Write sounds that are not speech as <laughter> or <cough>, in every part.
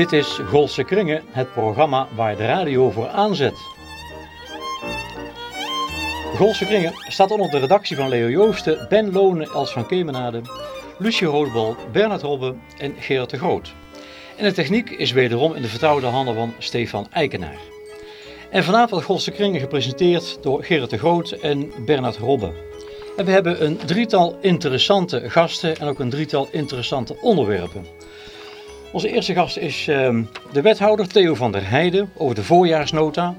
Dit is Golse Kringen, het programma waar de radio voor aanzet. Golse Kringen staat onder de redactie van Leo Joosten, Ben Lonen, Els van Kemenade, Lucie Roodbal, Bernard Robbe en Gerard de Groot. En de techniek is wederom in de vertrouwde handen van Stefan Eikenaar. En vanavond wordt Golse Kringen gepresenteerd door Gerard de Groot en Bernard Robbe. En we hebben een drietal interessante gasten en ook een drietal interessante onderwerpen. Onze eerste gast is ehm, de wethouder Theo van der Heijden over de voorjaarsnota.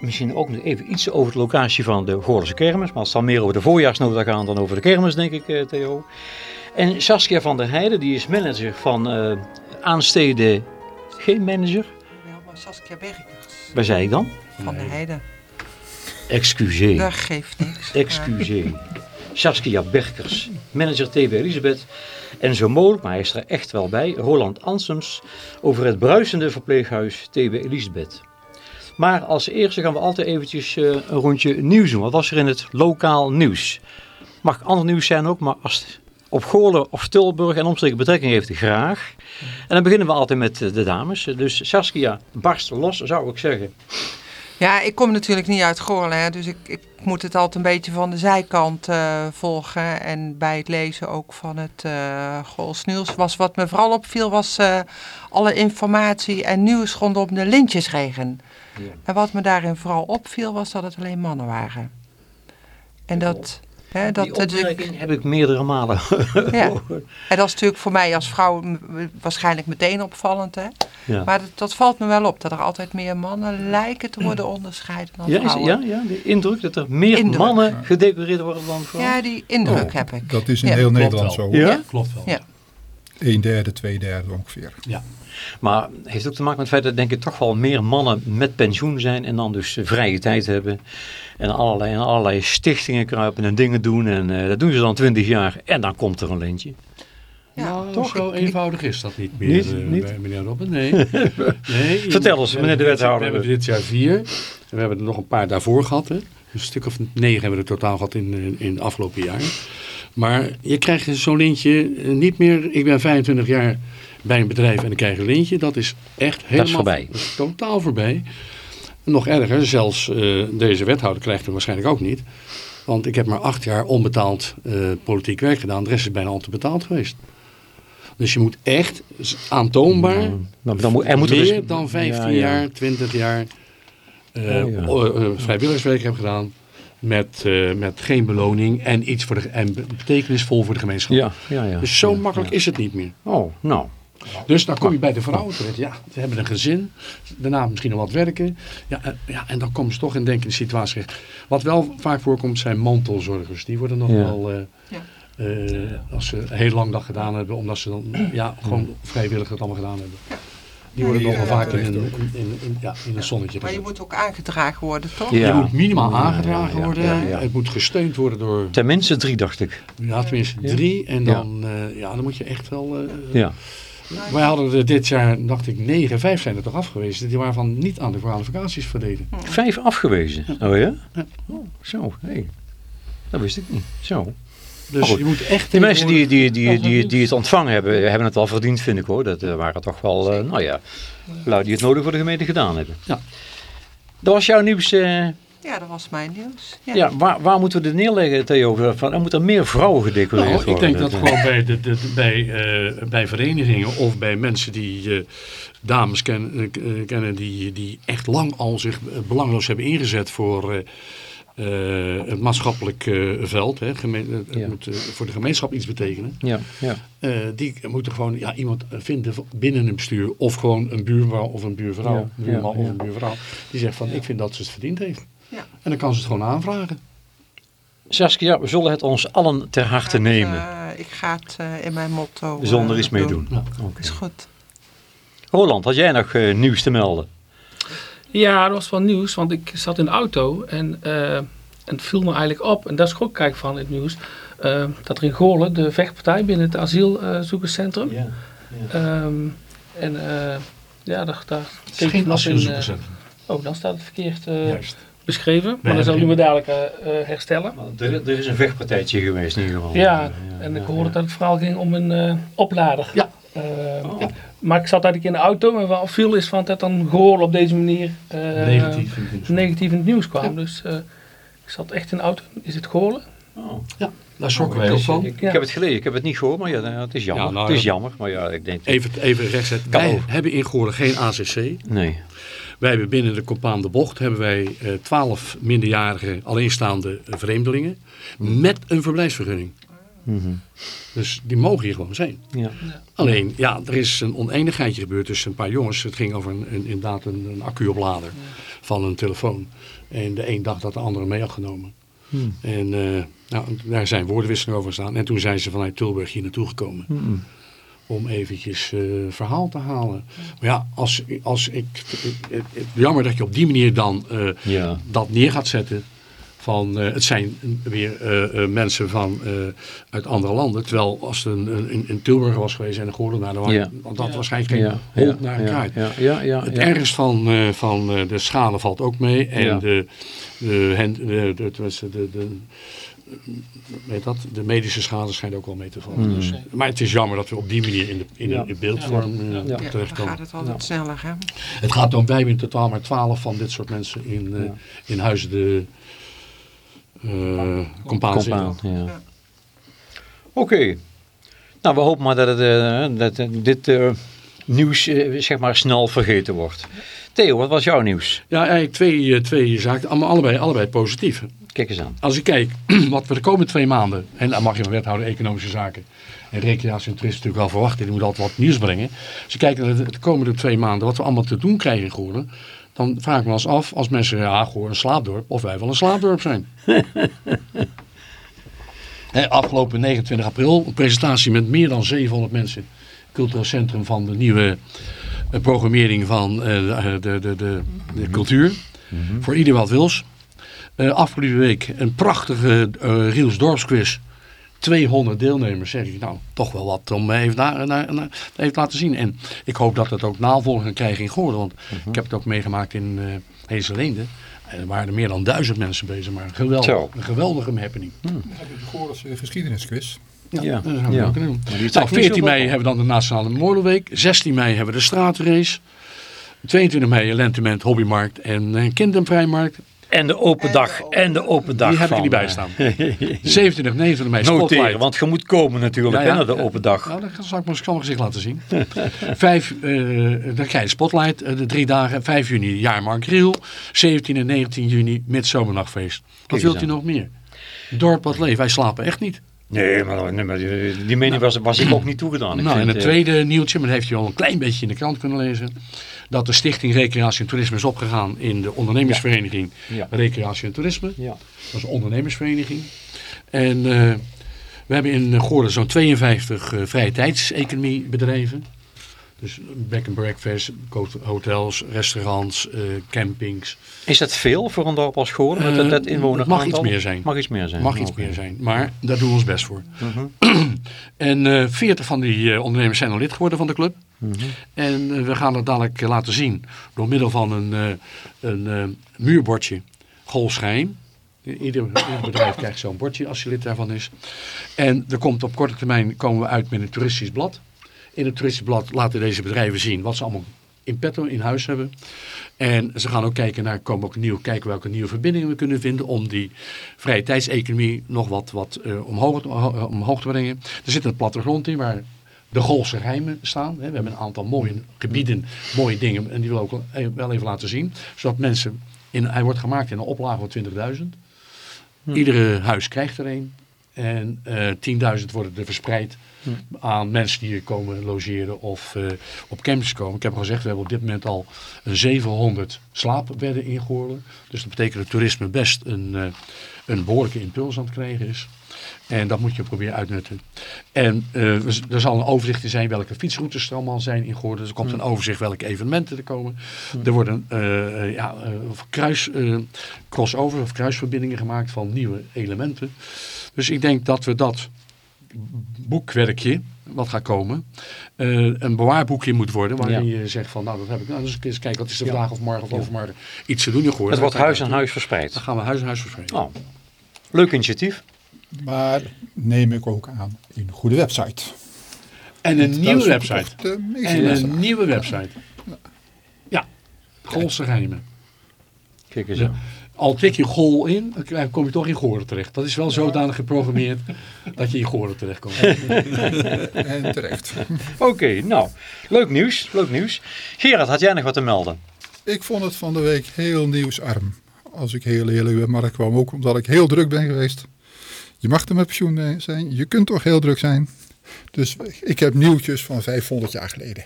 Misschien ook nog even iets over de locatie van de Goorlense kermis. Maar het zal meer over de voorjaarsnota gaan dan over de kermis, denk ik, eh, Theo. En Saskia van der Heijden, die is manager van eh aansteden... Geen manager? Ja, Saskia Bergers Waar zei ik dan? van de Heide. Excuseer. Dat geeft niks. Excuseer. <laughs> Saskia Berkers, manager TB Elisabeth. En zo mogelijk, maar hij is er echt wel bij, Roland Ansems over het bruisende verpleeghuis TB Elisabeth. Maar als eerste gaan we altijd eventjes eh, een rondje nieuws doen. Wat was er in het lokaal nieuws? Mag ander nieuws zijn ook, maar als het op Goorlen of Tilburg en omstreken betrekking heeft, graag. En dan beginnen we altijd met eh, de dames. Dus Saskia, barst los, zou ik zeggen. Ja, ik kom natuurlijk niet uit Goorlen, hè, dus ik, ik moet het altijd een beetje van de zijkant eh, volgen. En bij het lezen ook van het uh, Gools nieuws. Was, wat me vooral opviel was eh, alle informatie en nieuws rondom de lintjesregen. Ja. En wat me daarin vooral opviel was dat het alleen mannen waren. En dat... Hè, dat Die natuurlijk- opmerking heb ik meerdere malen <laughs> Ja. gehoord. En dat is natuurlijk voor mij als vrouw waarschijnlijk meteen opvallend. Hè? Ja. Maar dat, dat valt me wel op, dat er altijd meer mannen lijken te worden onderscheiden dan Ja, is, vrouwen. ja, ja, de indruk dat er meer Indruk. mannen gedecoreerd worden dan vrouwen. Ja, die indruk Oh, heb ik. Dat is in Ja. heel Klopt Nederland wel. zo. Ja? Ja. Klopt wel. Ja. Een derde, twee derde ongeveer. Ja. Maar het heeft ook te maken met het feit dat denk ik toch wel meer mannen met pensioen zijn en dan dus eh, vrije tijd hebben. En allerlei, en allerlei stichtingen kruipen en dingen doen. En eh, dat doen ze dan twintig jaar en dan komt er een lintje. Ja, nou, toch? zo eenvoudig is dat niet meer Niet? eh, Niet? meneer Robben. Nee. <laughs> nee Vertel eens, we meneer de wethouder. We hebben dit jaar vier. En we hebben er nog een paar daarvoor gehad. Hè. Een stuk of negen hebben we er totaal gehad in, in, het afgelopen jaar. Maar je krijgt zo'n lintje niet meer. Ik ben 25 jaar bij een bedrijf en ik krijg een lintje. Dat is echt helemaal voorbij. dat is totaal voorbij. Nog erger, zelfs eh, deze wethouder krijgt hem waarschijnlijk ook niet. Want ik heb maar acht jaar onbetaald eh, politiek werk gedaan. De rest is bijna altijd betaald geweest. Dus je moet echt aantoonbaar Nou, dan moet, er moet er meer dus- dan 15 Ja, ja. jaar, 20 jaar eh, Oh, vrijwilligerswerk hebben gedaan. Met, met geen beloning en iets voor de, en be- betekenisvol voor de gemeenschap. Ja, ja, ja. Dus zo makkelijk is het niet meer. Oh, nou. Dus dan kom je bij de vrouwen terecht. Ja, ze hebben een gezin. Daarna misschien nog wat werken. Ja, en, ja, en dan komen ze toch in denk ik in de situatie terecht. Wat wel vaak voorkomt zijn mantelzorgers. Die worden nog Ja. wel... eh, Ja. eh, als ze een heel lang dag gedaan hebben. Omdat ze dan ja, gewoon vrijwillig het allemaal gedaan hebben. Die worden Ja, nog wel ja, vaak in in, in, ja, in een zonnetje Maar je moet ook aangedragen worden, toch? Ja. Je moet minimaal aangedragen ja, ja, worden. ja, ja. Het moet gesteund worden door Tenminste drie, dacht ik. ja, tenminste drie. En Ja. dan, eh, ja, dan moet je echt wel... eh, Ja. Wij hadden er dit jaar, dacht ik, negen, vijf zijn er toch afgewezen. Die waren van niet aan de kwalificaties verdelen. Vijf afgewezen. Oh ja? Ja. Oh, zo, hé. Dat wist ik niet. Zo. Dus je moet echt... Die mensen die, die, die, die, die het ontvangen hebben, hebben het wel verdiend, vind ik hoor. Dat eh, waren toch wel, eh, nou ja, lui die het nodig voor de gemeente gedaan hebben. Ja. Dat was jouw nieuws. eh, Ja, dat was mijn nieuws. Ja. ja, waar, waar moeten we dit neerleggen, Theo? Van, er moeten er meer vrouwen gedecoreerd Nou, ik worden. denk dat gewoon bij, de, de, bij, eh, bij verenigingen of bij mensen die eh, dames ken, eh, eh, kennen die, die echt lang al zich eh, belangloos hebben ingezet voor eh, eh, het maatschappelijk eh, veld. Hè, gemeen- het Ja. moet eh, voor de gemeenschap iets betekenen. Ja, ja. Eh, die moeten gewoon ja, iemand vinden binnen een bestuur of gewoon een buurman of een buurvrouw, Ja, buurman ja, of een buurvrouw, die zegt van ik vind dat ze het verdiend heeft. Ja. En dan kan ze het gewoon aanvragen. Saskia, we zullen het ons allen ter harte Ik, nemen. eh, ik ga het eh, in mijn motto eh, Zonder iets mee doen. Ja. Oké. Is goed. Roland, had jij nog eh, nieuws te melden? Ja, dat was wel nieuws, want ik zat in de auto en, eh, en het viel me eigenlijk op, en dat is ook kijk van het nieuws, eh, dat er in Goorlen de vechtpartij binnen het asielzoekerscentrum. Ja. Ehm, en eh, ja, daar, daar Het is geen ik eh, asielzoekerscentrum. oh, dan staat het verkeerd eh, Juist. Beschreven, maar hebben dat zal u geen- me dadelijk eh, eh, herstellen. Er, er is een vechtpartijtje geweest in ieder geval. Ja, en ik hoorde dat het vooral ging om een eh, oplader. Ja. Oh. ja. maar ik zat eigenlijk in de auto en wat viel is van dat dan Goorlen op deze manier eh, Negatief. in het nieuws. negatief in het nieuws kwam. Ja. Dus eh, ik zat echt in de auto. Is het Goorlen? Oh. Daar schrokken wij Het ook van. Ik, ik Ja. heb het gelezen, ik heb het niet gehoord, maar ja, het is jammer. Ja, nou, het is jammer, maar ja, ik denk... Even, even rechtzetten. Kan Wij hebben in Goorlen geen ACC. Nee. Wij hebben binnen de Compaan de Bocht hebben wij eh, twaalf minderjarige alleenstaande vreemdelingen met een verblijfsvergunning. Mhm. Dus die mogen hier gewoon zijn. Ja. Alleen, ja, er is een oneenigheidje gebeurd tussen een paar jongens. Het ging over een, een, inderdaad een, een accuoplader van een telefoon. En de een dacht dat de andere mee had genomen. Hmm. En eh, nou, daar zijn woordenwisselingen over gestaan. En toen zijn ze vanuit Tilburg hier naartoe gekomen. Mhm. Om eventjes eh, verhaal te halen. Maar ja, als, als ik, het- het- jammer dat je op die manier dan eh, Ja. dat neer gaat zetten. Van, eh, het zijn weer eh, eh, mensen van, eh, uit andere landen. Terwijl als het een, een, een Tilburger was geweest en een Goorlenaar, dan Ja. want dat waarschijnlijk geen Ja, hond ja, naar een ja, kraait. ja, ja, ja, Het ja. ergst van, eh, van eh, de schade valt ook mee. En Ja. de, de, de, de, de, weet dat, de medische schade schijnt ook wel mee te vallen. Mm. Dus, maar het is jammer dat we op die manier in, de, in, Ja. in beeldvorm eh, Ja. Ja, dan terechtkomen. gaat het altijd sneller, hè? Het gaat om, wij hebben in totaal maar twaalf van dit soort mensen in, eh, Ja. in huizen de uh, compaan zitten. Oké. Nou, we hopen maar dat, het, eh, dat eh, dit eh, nieuws eh, zeg maar snel vergeten wordt. Theo, wat was jouw nieuws? Ja, eigenlijk twee, eh, twee zaken, allemaal allebei, allebei positief. Kijk eens aan. Als ik kijk <clears throat> wat we de komende twee maanden, en dan mag je van wethouder economische zaken en recreatie en natuurlijk wel verwachten, die moet altijd wat nieuws brengen. Als je kijkt naar de, de komende twee maanden, wat we allemaal te doen krijgen in Goorlen, dan vraag ik me eens af, als mensen zeggen, ja, Goorlen een slaapdorp, of wij wel een slaapdorp zijn. <laughs> Afgelopen 29 april, een presentatie met meer dan 700 mensen. Cultureel Centrum van de nieuwe eh, programmering van eh, de, de, de, de, de cultuur. Voor ieder wat wils. Eh, afgelopen week een prachtige eh Riels Dorpsquiz. 200 deelnemers, zeg ik nou, toch wel wat om even, naar, naar- even te laten zien. En ik hoop dat het ook navolging krijgt in Goorlen. Want ik heb het ook meegemaakt in eh Heeseleende. En er waren er meer dan duizend mensen bezig, maar een, geweldig, een geweldige happening. Dan heb je de Goorlense geschiedenisquiz. Ja, dat gaan we ja. ook doen. Nou, trekt niet 14 zoveel mei hebben we dan de Nationale Molenweek. 16 mei hebben we de straatrace. 22 mei een lentement, hobbymarkt en een kindervrijmarkt. En de open dag. En de open dag. Die heb ik er van, niet bij eh, staan. 27, 29 mei Noteren, Spotlight. want je moet komen natuurlijk Ja, naar de open dag. Nou, dat zal ik mijn mijn gezicht laten zien. <laughs> Vijf, eh, dan krijg je Spotlight, eh, de drie dagen. 5 juni Jaarmarkt Riel. 17 en 19 juni Midzomernachtfeest. Wat wilt u nog meer? Dorp wat leeft, wij slapen echt niet. Nee, maar, nee, maar die, die mening was, was ik ook niet toegedaan. Ik nou, en het tweede nieuwtje, maar dat heeft u al een klein beetje in de krant kunnen lezen. Dat de Stichting Recreatie en Toerisme is opgegaan in de ondernemersvereniging Ja. Recreatie en Toerisme. Ja. Dat is een ondernemersvereniging. En eh, we hebben in Goorlen zo'n 52 eh vrije tijdseconomiebedrijven. Dus back and breakfast, hotels, restaurants, eh, campings. Is dat veel voor een dorp als Goorlen? Met Eh, dat, dat inwoner het mag iets meer zijn. Mag iets meer zijn. Mag iets meer zijn, maar daar doen we ons best voor. Mhm. <clears throat> En eh 40 van die eh, ondernemers zijn al lid geworden van de club. Mhm. En eh, we gaan het dadelijk eh, laten zien door middel van een, eh, een eh, muurbordje Golschijn. Ieder, ieder bedrijf krijgt zo'n bordje als je lid daarvan is. En er komt op korte termijn komen we uit met een toeristisch blad. In het toeristisch blad laten deze bedrijven zien wat ze allemaal in petto in huis hebben. En ze gaan ook kijken naar, komen ook nieuw, kijken welke nieuwe verbindingen we kunnen vinden om die vrije tijdseconomie nog wat, wat eh, omhoog, eh, omhoog te brengen. Er zit een plattegrond in waar de Golse geheimen staan. We hebben een aantal mooie gebieden, mooie dingen en die willen we ook wel e- wel even laten zien. Zodat mensen, in, hij wordt gemaakt in een oplage van 20.000. Iedere huis krijgt er een. En eh 10.000 worden er verspreid aan mensen die hier komen logeren of eh, op campings komen. Ik heb al gezegd, we hebben op dit moment al een 700 slaapbedden ingehoorlen. Dus dat betekent dat toerisme best een, eh, een behoorlijke impuls aan het krijgen is. En dat moet je proberen uitnutten. En eh, er zal een overzicht in zijn welke fietsroutes er allemaal zijn in Goorden. Er komt een overzicht welke evenementen er komen. Er worden eh, eh, ja, eh, of kruis, eh, crossover of kruisverbindingen gemaakt van nieuwe elementen. Dus ik denk dat we dat boekwerkje, wat gaat komen, eh, een bewaarboekje moet worden. Waarin je zegt van, nou dat heb ik, nou dus eens kijken, wat is de Ja. vandaag of morgen of overmorgen iets te doen Goorden. Het wordt huis aan huis verspreid. Dan gaan we huis aan huis verspreiden. Oh, leuk initiatief. Maar neem ik ook aan een goede website. En een nieuwe website. En een nieuwe website. Ja, Goolse geheimen. Kijk eens Ja. aan. Al tik je Gool in, dan kom je toch in Goren terecht. Dat is wel zodanig geprogrammeerd dat je in Goren terecht komt. <laughs> En terecht. Oké, nou, leuk nieuws, leuk nieuws. Gerard, had jij nog wat te melden? Ik vond het van de week heel nieuwsarm. Als ik heel eerlijk ben, maar dat kwam ook omdat ik heel druk ben geweest. Je mag er met pensioen eh, zijn, je kunt toch heel druk zijn. Dus ik heb nieuwtjes van 500 jaar geleden.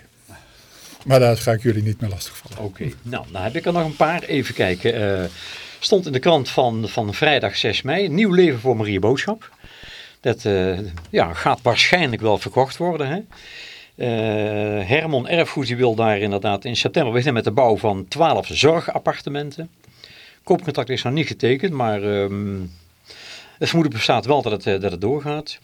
Maar daar ga ik jullie niet meer lastigvallen. Oké, nou, dan heb ik er nog een paar. Even kijken. eh, stond in de krant van, van vrijdag 6 mei. Nieuw leven voor Marie Boodschap. Dat eh, ja, gaat waarschijnlijk wel verkocht worden. Hè? Eh, Hermon Erfgoed wil daar inderdaad in september beginnen met de bouw van 12 zorgappartementen. Koopcontract is nog niet getekend, maar ehm, het vermoeden bestaat wel dat het, dat het doorgaat.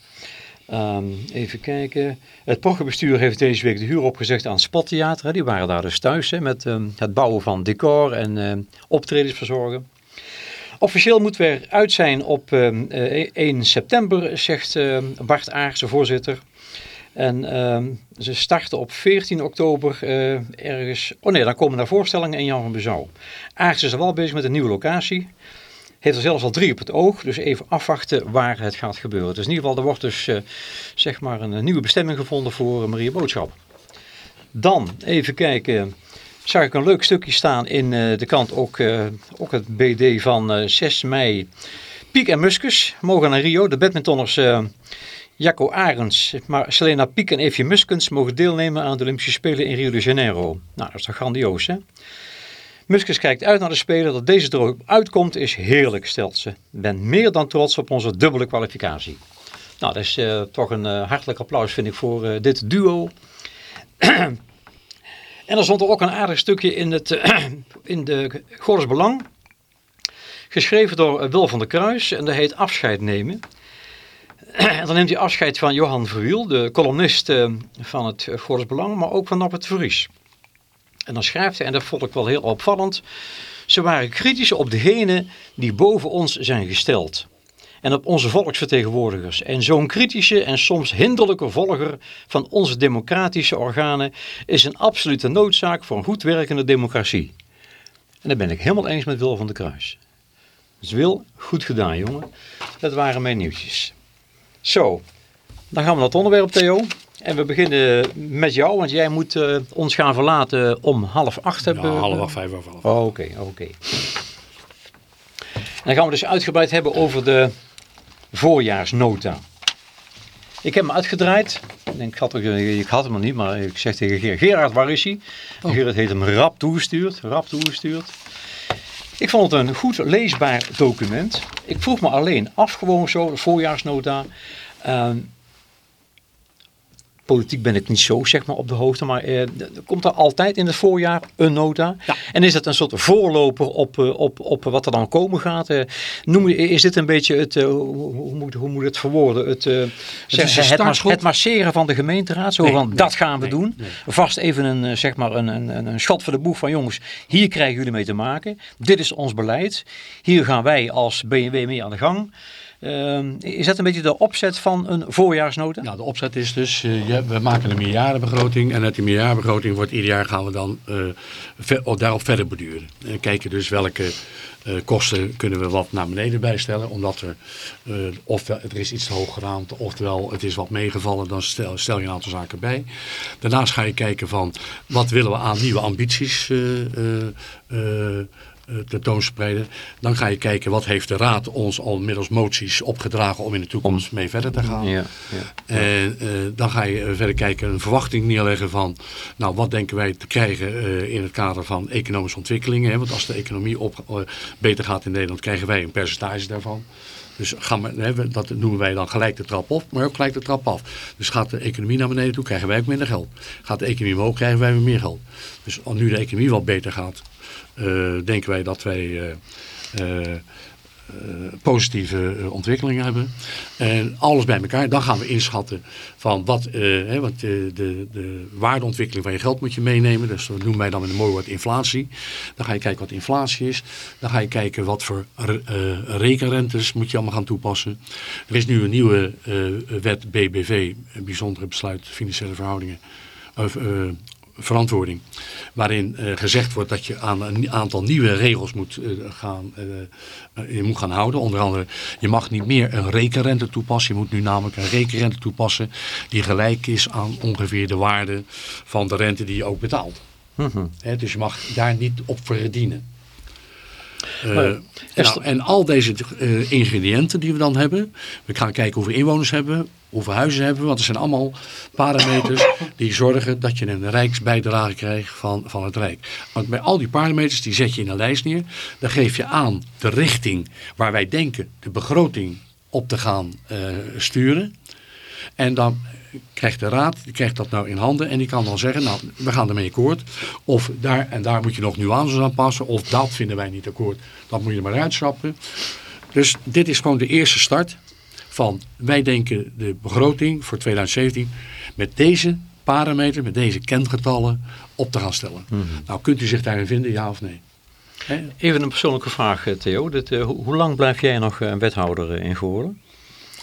Ehm, even kijken. Het Poggenbestuur heeft deze week de huur opgezegd aan Spottheater. Die waren daar dus thuis hè, met ehm, het bouwen van decor en ehm, optredens verzorgen. Officieel moeten we eruit zijn op ehm, eh, 1 september, zegt Bart Aartsen, voorzitter. En ze starten op 14 oktober eh, ergens... Oh nee, dan komen daar voorstellingen in Jan van Bezouw. Aartsen is er wel bezig met een nieuwe locatie. Heeft er zelfs al drie op het oog. Dus even afwachten waar het gaat gebeuren. Dus in ieder geval, er wordt dus eh, zeg maar een, nieuwe bestemming gevonden voor eh, Maria Boodschap. Dan, even kijken. Zag ik een leuk stukje staan in eh, de krant. Ook, ook het BD van eh, 6 mei. Piek en Muskus mogen naar Rio. De badmintonners Jacco Arends, maar Selena Piek en Eefje Muskens mogen deelnemen aan de Olympische Spelen in Rio de Janeiro. Nou, dat is toch grandioos, hè? Muskens kijkt uit naar de Spelen. Dat deze ook uitkomt is heerlijk, stelt ze. Ben meer dan trots op onze dubbele kwalificatie. Nou, dat is eh, toch een eh, hartelijk applaus, vind ik, voor eh, dit duo. <clears throat> en er stond er ook een aardig stukje in, het, <clears throat> in de Goorles Belang. Geschreven door Wil van der Kruis en dat heet Afscheid nemen. <clears throat> En dan neemt hij afscheid van Johan Verwiel, de columnist van het Goorles Belang, maar ook van Norbert Vries. En dan schrijft hij, en dat vond ik wel heel opvallend, ze waren kritisch op degenen die boven ons zijn gesteld. En op onze volksvertegenwoordigers. En zo'n kritische en soms hinderlijke volger van onze democratische organen is een absolute noodzaak voor een goed werkende democratie. En dat ben ik helemaal eens met Wil van der Kruis. Dus Wil, goed gedaan jongen. Dat waren mijn nieuwtjes. Zo, dan gaan we naar het onderwerp Theo. En we beginnen met jou, want jij moet eh, ons gaan verlaten om half acht. Ja, hebben we- half acht, vijf over half. Oh, Oké, oké. Dan gaan we dus uitgebreid hebben over de voorjaarsnota. Ik heb hem uitgedraaid. Ik, denk, ik, had, ook- ik had hem nog niet, maar ik zeg tegen Gerard, Gerard waar is hij? Oh. Gerard heeft hem rap toegestuurd, rap toegestuurd. Ik vond het een goed leesbaar document. Ik vroeg me alleen af, gewoon zo, de voorjaarsnota. Ehm, politiek ben ik niet zo zeg maar, op de hoogte, maar eh, komt er altijd in het voorjaar een nota. Ja. En is dat een soort voorloper op, eh, op, op wat er dan komen gaat? Eh, noem, is dit een beetje het, eh, hoe, hoe, moet, hoe moet het verwoorden? Het, eh, zeg- het, mas- het masseren van de gemeenteraad, zo Nee, van nee, dat gaan we nee, doen. Vast even een, zeg maar een, een, een- een schot voor de boeg van jongens, hier krijgen jullie mee te maken. Dit is ons beleid. Hier gaan wij als BMW mee aan de gang. Ehm, is dat een beetje de opzet van een voorjaarsnota? Nou, de opzet is dus, eh, je- we maken een meerjarenbegroting en uit die meerjarenbegroting wordt ieder jaar gaan we dan oh, daarop verder beduren. En kijken dus welke eh, kosten kunnen we wat naar beneden bijstellen, omdat er, ofwel er is iets te hoog geraamd, oftewel het is wat meegevallen, dan stel, stel je een aantal zaken bij. Daarnaast ga je kijken van, wat willen we aan nieuwe ambities tentoonspreiden. Dan ga je kijken wat heeft de raad ons al middels moties opgedragen om in de toekomst mee verder te gaan. Ja, ja. En eh, dan ga je eh, verder kijken, een verwachting neerleggen van, nou wat denken wij te krijgen eh, in het kader van economische ontwikkelingen. Hè? Want als de economie op, eh, beter gaat in Nederland, krijgen wij een percentage daarvan. Dus gaan we, hè, dat noemen wij dan gelijk de trap op, maar ook gelijk de trap af. Dus gaat de economie naar beneden toe, krijgen wij ook minder geld. Gaat de economie omhoog, krijgen wij weer meer geld. Dus nu de economie wat beter gaat, eh, denken wij dat wij... eh, eh, positieve eh, ontwikkelingen hebben. En alles bij elkaar. Dan gaan we inschatten van wat, eh, hè, de, de, de waardeontwikkeling van je geld moet je meenemen. Dus dat noemen wij dan met een mooi woord inflatie. Dan ga je kijken wat inflatie is. Dan ga je kijken wat voor re- eh, rekenrentes moet je allemaal gaan toepassen. Er is nu een nieuwe eh, wet BBV, een bijzondere besluit financiële verhoudingen. Of, eh, verantwoording. Waarin eh, gezegd wordt dat je aan een aantal nieuwe regels moet, eh, gaan, eh, je moet gaan houden. Onder andere, je mag niet meer een rekenrente toepassen. Je moet nu namelijk een rekenrente toepassen die gelijk is aan ongeveer de waarde van de rente die je ook betaalt. Mhm. Dus je mag daar niet op verdienen. Nou, en al deze eh, ingrediënten die we dan hebben. We gaan kijken hoeveel inwoners hebben hoeveel huizen hebben. Want er zijn allemaal parameters die zorgen dat je een rijksbijdrage krijgt van, van het Rijk. Want bij al die parameters die zet je in een lijst neer. Dan geef je aan de richting waar wij denken de begroting op te gaan eh, sturen. En dan krijgt de raad, die krijgt dat nou in handen en die kan dan zeggen, nou, we gaan ermee akkoord. Of daar en daar moet je nog nuances aan passen, of dat vinden wij niet akkoord, dat moet je er maar uitschrappen. Dus dit is gewoon de eerste start van, wij denken de begroting voor 2017 met deze parameters, met deze kentgetallen op te gaan stellen. Nou, kunt u zich daarin vinden, ja of nee? Even een persoonlijke vraag, eh, Theo. Dit, eh, hoe, hoe lang blijf jij nog eh, wethouder eh, in Goorlen?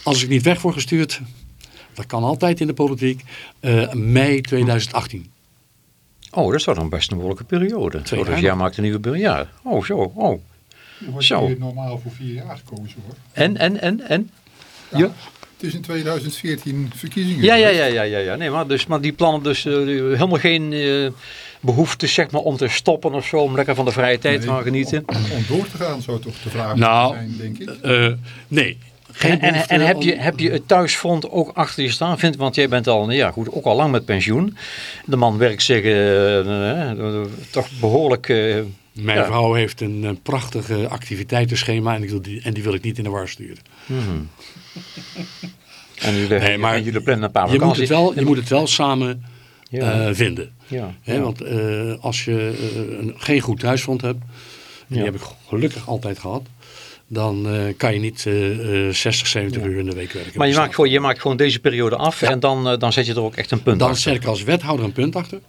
Als ik niet weg word gestuurd, dat kan altijd in de politiek, eh, mei 2018. Oh, dat is toch dan best een behoorlijke periode. Twee oh, dus jaar jij nog. maakt een nieuwe periode. Oh, zo. Oh. wordt Zo. hier normaal voor vier jaar gekozen hoor. En, en, en, en? Ja. Ja. Het is in 2014 verkiezingen. Ja, ja, ja, ja, ja, ja. Nee, maar, dus, maar die plannen dus eh, helemaal geen eh, behoefte zeg maar om te stoppen of zo, om lekker van de vrije tijd te Nee, gaan genieten. Om, om door te gaan zou toch de vraag Nou, zijn, denk ik. Eh, nee. Geen En, en, heb, om- je, heb je het thuisfront ook achter je staan? Vindt, want jij bent al, ja, goed, ook al lang met pensioen. De man werkt zich eh, eh, toch behoorlijk... eh, Mijn Ja. vrouw heeft een, eh, prachtige activiteitenschema en, ik wil die, en die wil ik niet in de war sturen. en, jullie, Nee, maar en jullie plannen een paar Je moet, het wel, je moet het wel samen Ja, eh, vinden. ja. Want eh, als je eh, een, geen goed thuisfront hebt, en die heb ik gelukkig altijd gehad, dan eh, kan je niet eh, eh, 60, 70 uur in de week werken. Maar je maakt, gewoon, je maakt gewoon deze periode af en dan, eh, dan zet je er ook echt een punt Dan achter. zet ik als wethouder een punt achter.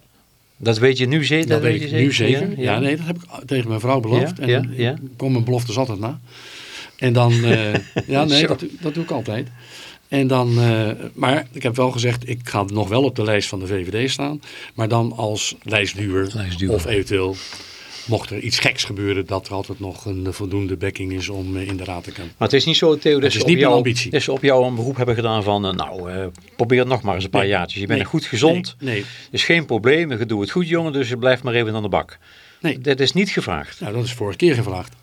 Dat weet je nu zeker? Dat weet je ik nu zeker. Ja, Ja, nee, dat heb ik tegen mijn vrouw beloofd. En ik kom mijn beloftes altijd na. En dan, eh, <laughs> ja, nee, dat, dat doe ik altijd. En dan, eh, maar ik heb wel gezegd, ik ga nog wel op de lijst van de VVD staan. Maar dan als lijstduwer. Lijstduwer. Of eventueel, mocht er iets geks gebeuren, dat er altijd nog een voldoende backing is om eh, in de raad te komen. Maar het is niet zo, Theo, dat is op niet mijn jou, ambitie. dat ze op jou een beroep hebben gedaan van, eh, nou, eh, probeer het nog maar eens een paar Nee. jaartjes. Je bent Nee. goed gezond, Nee, nee, is geen probleem, je doet het goed jongen, dus je blijft maar even aan de bak. nee. Dat is niet gevraagd. Nou, dat is vorige keer gevraagd.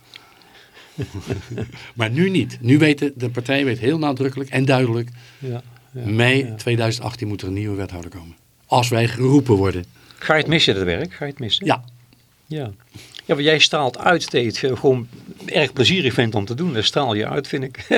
<laughs> maar nu niet. Nu weet de partij weet heel nadrukkelijk en duidelijk. Ja, ja, mei ja. 2018 moet er een nieuwe wethouder komen. Als wij geroepen worden. Ga je het missen, dat werk? Ga je het missen? Ja, Ja, ja maar jij straalt uit dat je het eh, gewoon erg plezierig vindt om te doen. Dat straal je uit, vind ik. <laughs> dat,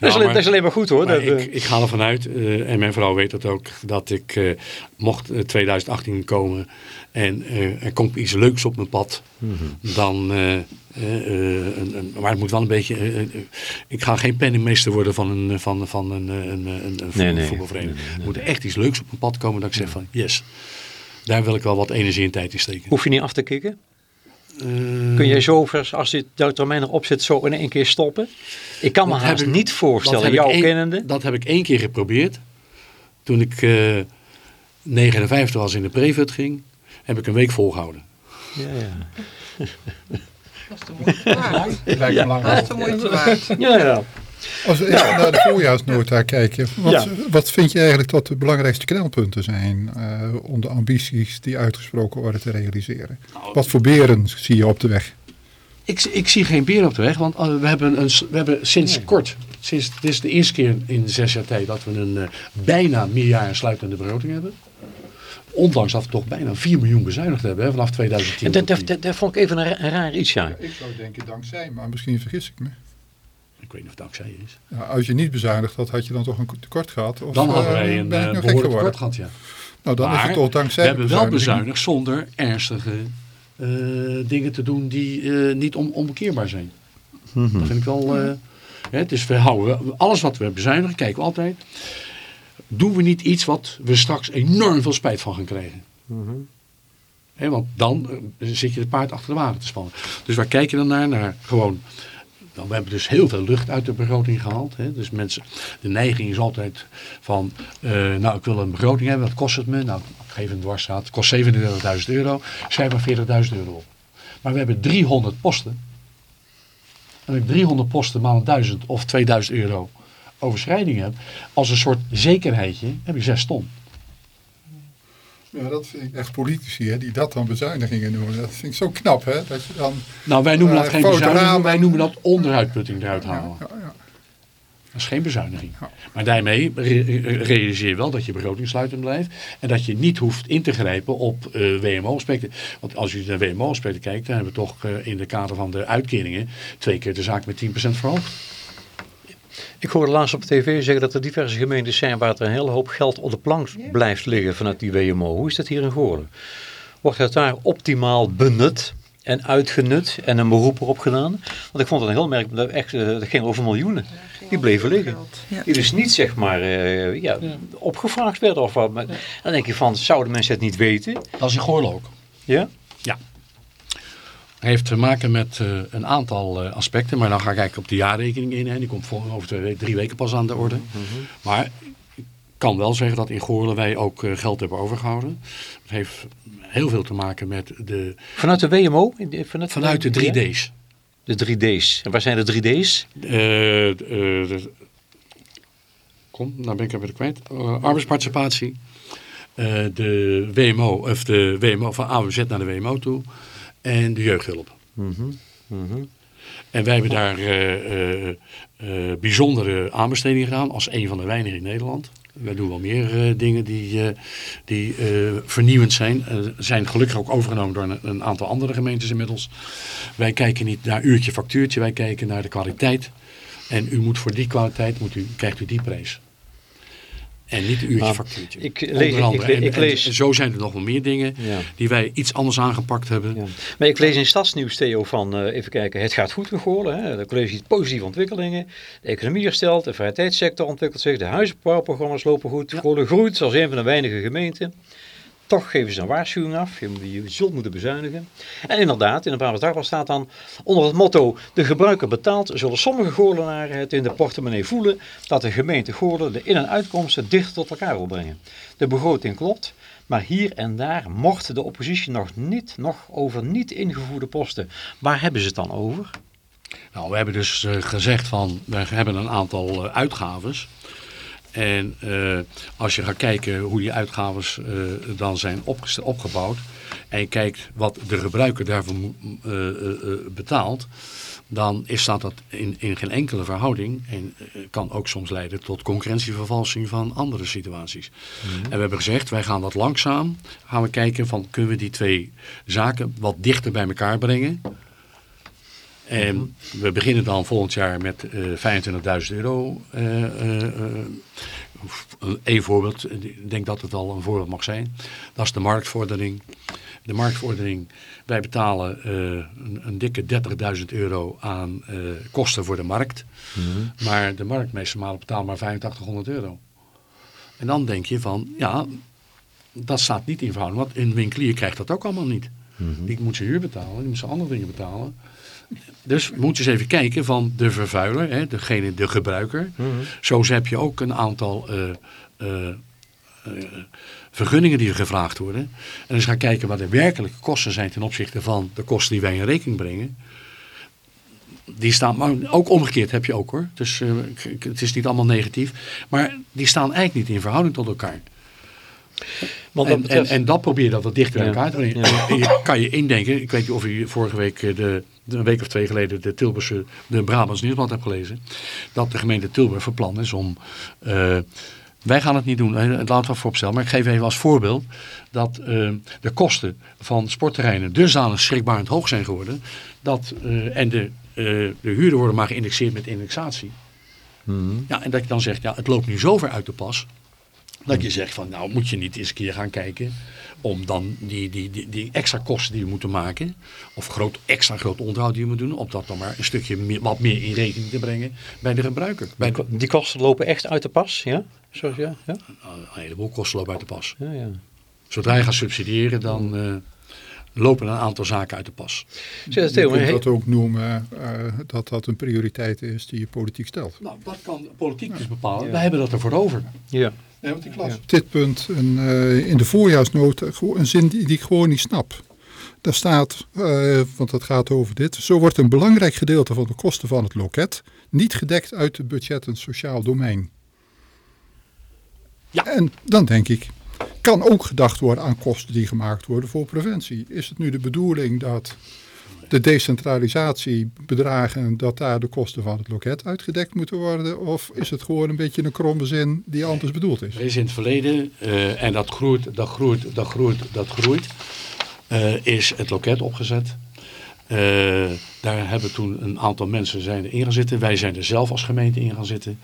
is alleen, maar- dat is alleen maar goed hoor. maar Dat, eh, ik, ik ga ervan uit, eh, en mijn vrouw weet dat ook, dat ik eh, mocht eh, 2018 komen en eh, er komt iets leuks op mijn pad, Mhm. dan, eh, eh, eh, een, een- maar het moet wel een beetje, ik ga geen penningmeester worden van een, van, van een, eh, een, een, een voetbal- Nee, nee. voetbalvereniging. Nee, nee, nee. Er moet er echt iets leuks op mijn pad komen dat ik zeg van, yes, daar wil ik wel wat energie en tijd in steken. Hoef je niet af te kicken? Eh, Kun jij zo, vers- als dit jouw termijn erop zit, zo in één keer stoppen? Ik kan me Dat haast ik- niet voorstellen, heb ik jou één- kennende. Dat heb ik één keer geprobeerd. Toen ik eh 59 was in de Prevut ging, heb ik een week volgehouden. Ja, ja. Dat is de moeite waard. Lijkt me lang Dat is de moeite waard. ja, ja. Als we even naar de voorjaarsnota kijken, wat, Ja. wat vind je eigenlijk dat de belangrijkste knelpunten zijn eh, om de ambities die uitgesproken worden te realiseren? Wat voor beren zie je op de weg? Ik, ik zie geen beer op de weg, want eh, we hebben, een, we hebben sinds kort, sinds, dit is de eerste keer in zes jaar tijd dat we een eh, bijna meerjaar sluitende begroting hebben. Ondanks dat we toch bijna 4 miljoen bezuinigd hebben hè, vanaf 2010. En dat, dat, nu. dat, dat vond ik even een raar iets, ja. Ik zou denken dankzij, maar misschien vergis ik me. Ik weet niet of het dankzij is. Ja, als je niet bezuinigd had, had je dan toch een tekort gehad? Of, Dan hadden eh, wij een eh, nou behoorlijk tekort gehad, ja. Nou, dan is het toch dankzij we hebben wel bezuinigd zonder ernstige eh, dingen te doen die eh, niet on, onbekeerbaar zijn. Mhm. Dat vind ik wel... eh, hè, dus we houden alles wat we bezuinigen, kijken we altijd. Doen we niet iets wat we straks enorm veel spijt van gaan krijgen? Mhm. Hè, want dan zit je het paard achter de wagen te spannen. Dus waar kijk je dan naar? Naar gewoon... Nou, we hebben dus heel veel lucht uit de begroting gehaald. Hè. Dus mensen, de neiging is altijd van, eh, nou ik wil een begroting hebben, wat kost het me? Nou, geef een dwarsstraat, het kost 37.000 euro, schrijf maar 40.000 euro op. Maar we hebben 300 posten. En ik 300 posten maal 1000 of 2000 euro overschrijding heb, als een soort zekerheidje, heb je 6 ton. Ja, dat vind ik echt politici, hè, die dat dan bezuinigingen noemen. Dat vind ik zo knap, hè. Dat je dan, Nou, wij noemen dat Eh, geen bezuiniging, wij noemen dat onderuitputting eruit halen. ja, ja. Dat is geen bezuiniging. Maar daarmee re- re- realiseer je wel dat je begroting sluitend blijft. En dat je niet hoeft in te grijpen op eh, WMO-aspecten. Want als je naar WMO-aspecten kijkt, dan hebben we toch eh, in de kader van de uitkeringen twee keer de zaak met 10% verhoogd. Ik hoorde laatst op tv zeggen dat er diverse gemeentes zijn waar er een hele hoop geld op de plank blijft liggen vanuit die WMO. Hoe is dat hier in Goorlen? Wordt het daar optimaal benut en uitgenut en een beroep erop gedaan? Want ik vond het een heel merk, dat echt, eh, dat ging over miljoenen. Die bleven liggen. Die dus niet zeg maar eh, ja, opgevraagd werden of wat. Dan denk je van, zouden mensen het niet weten? Dat is in Goorlen ook. Ja? Heeft te maken met eh, een aantal eh, aspecten. Maar dan ga ik eigenlijk op de jaarrekening in. Hè. Die komt volgende over twee drie weken pas aan de orde. Maar ik kan wel zeggen dat in Goorlen wij ook eh, geld hebben overgehouden. Dat heeft heel veel te maken met de, Vanuit de WMO? In de- Vanuit, vanuit de 3D's. De 3D's. En waar zijn de 3D's? Eh, eh, de- kom, nou ben ik er weer kwijt. Arbeidsparticipatie. Eh, de WMO, of de WMO van AWZ naar de WMO toe. En de jeugdhulp. Mhm, mhm. En wij hebben daar eh, eh, eh, bijzondere aanbestedingen gedaan als een van de weinigen in Nederland. Wij doen wel meer dingen die, die vernieuwend zijn. Zijn gelukkig ook overgenomen door een, een aantal andere gemeentes inmiddels. Wij kijken niet naar uurtje factuurtje, wij kijken naar de kwaliteit. En u moet voor die kwaliteit, moet u, krijgt u die prijs. En niet een uurtje factuurtje. ik lees- ik lees- en zo zijn er nog wel meer dingen Ja. die wij iets anders aangepakt hebben. Ja. Maar ik lees in Stadsnieuws, Theo, van eh, even kijken, het gaat goed Goorlen. Hè? De college ziet positieve ontwikkelingen. De economie herstelt, de vrijheidssector ontwikkelt zich, de huizenbouwprogramma's lopen goed. Goorlen groeit als een van de weinige gemeenten. Toch geven ze een waarschuwing af, je, je zult moeten bezuinigen. En inderdaad, in de Brabants Dagblad staat dan onder het motto, de gebruiker betaalt, zullen sommige Goorlenaren het in de portemonnee voelen dat de gemeente Goorlen de in- en uitkomsten dichter tot elkaar wil brengen. De begroting klopt, maar hier en daar mocht de oppositie nog niet nog over niet ingevoerde posten. Waar hebben ze het dan over? Nou, we hebben dus eh, gezegd van, we hebben een aantal eh, uitgaves. En eh, als je gaat kijken hoe die uitgaves eh, dan zijn opgebouwd. En je kijkt wat de gebruiker daarvoor eh, betaalt. Dan is, staat dat in, in geen enkele verhouding. En kan ook soms leiden tot concurrentievervalsing van andere situaties. En we hebben gezegd, wij gaan dat langzaam. Gaan we kijken van, kunnen we die twee zaken wat dichter bij elkaar brengen. En we beginnen dan volgend jaar met eh 25.000 euro. eh, eh, eh, Eén voorbeeld, ik denk dat het al een voorbeeld mag zijn. Dat is de marktvordering. De marktvordering, wij betalen eh, een, een dikke 30.000 euro aan eh, kosten voor de markt. Maar de marktmeester malen betaalt maar 8500 euro. En dan denk je van, ja, dat staat niet in verhouding. Want een winkelier krijgt dat ook allemaal niet. Die moet zijn huur betalen, die moet zijn andere dingen betalen. Dus we moeten eens even kijken van de vervuiler, hè, degene, de gebruiker. Zo heb je ook een aantal eh, eh, eh, vergunningen die er gevraagd worden. En eens gaan kijken wat de werkelijke kosten zijn ten opzichte van de kosten die wij in rekening brengen. Die staan, maar ook omgekeerd heb je ook hoor. Dus het is niet allemaal negatief. Maar die staan eigenlijk niet in verhouding tot elkaar. Want En, en, en dat probeer je dat wat dichter bij elkaar te brengen. Ja. En je kan je indenken, ik weet niet of u vorige week, de- een week of twee geleden, de Tilburgse, de Brabants Nieuwsblad hebt gelezen. Dat de gemeente Tilburg van plan is om, eh, wij gaan het niet doen, eh, het laten we vooropstellen. Maar ik geef even als voorbeeld dat eh, de kosten van sportterreinen dusdanig schrikbarend hoog zijn geworden. Dat, eh, en de, eh, de huurden worden maar geïndexeerd met indexatie. Mhm. Ja, en dat je dan zegt, ja, het loopt nu zo ver uit de pas. Dat je zegt van nou moet je niet eens een keer gaan kijken om dan die, die, die, die extra kosten die we moeten maken, of groot, extra groot onderhoud die we moeten doen, om dat dan maar een stukje meer, wat meer in rekening te brengen bij de gebruiker. Bij de, Die kosten lopen echt uit de pas, ja? Zoals, ja, ja? een heleboel kosten lopen uit de pas. ja, ja. Zodra je gaat subsidiëren, dan eh, lopen een aantal zaken uit de pas. Zeg, Je kunt dat ook noemen eh, dat dat een prioriteit is die je politiek stelt. Nou, dat kan politiek dus bepalen. Ja. Wij hebben dat ervoor over. ja. Ja, want ik las. Op dit punt een, eh, in de voorjaarsnota gewoon een zin die, die ik gewoon niet snap. Daar staat, eh, want dat gaat over dit. Zo wordt een belangrijk gedeelte van de kosten van het loket niet gedekt uit de budgetten sociaal domein. Ja. En dan denk ik, kan ook gedacht worden aan kosten die gemaakt worden voor preventie. Is het nu de bedoeling dat de decentralisatiebedragen, dat daar de kosten van het loket uitgedekt moeten worden? Of is het gewoon een beetje een kromme zin die anders bedoeld is? Er is in het verleden, eh, en dat groeit, dat groeit, dat groeit, dat groeit, eh, is het loket opgezet. Eh, daar hebben toen een aantal mensen zijn er in gaan zitten. Wij zijn er zelf als gemeente in gaan zitten.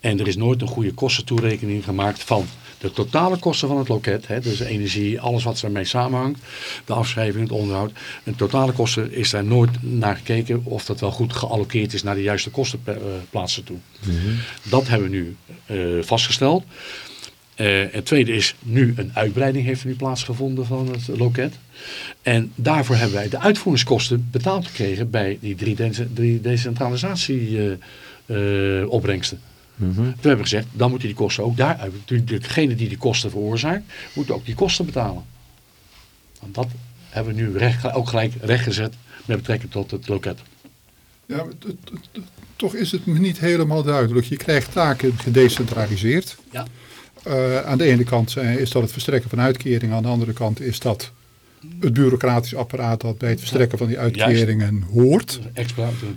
En er is nooit een goede kostentoerekening gemaakt van de totale kosten van het loket. Hè, dus de energie, alles wat ermee samenhangt. De afschrijving, het onderhoud. De totale kosten is daar nooit naar gekeken of dat wel goed geallockeerd is naar de juiste kostenplaatsen toe. Dat hebben we nu eh, vastgesteld. Eh, het tweede is, nu een uitbreiding heeft er nu plaatsgevonden van het loket. En daarvoor hebben wij de uitvoeringskosten betaald gekregen bij die drie, de drie decentralisatieopbrengsten. Mhm. Toen hebben we gezegd, dan moeten die kosten ook daaruit. Degene die die kosten veroorzaakt, moet ook die kosten betalen. Want dat hebben we nu recht, ook gelijk rechtgezet met betrekking tot het loket. Ja, toch is het me niet helemaal duidelijk. Je krijgt taken gedecentraliseerd. Ja. Eh, aan de ene kant eh, is dat het verstrekken van uitkeringen. Aan de andere kant is dat het bureaucratisch apparaat dat bij het verstrekken van die uitkeringen hoort.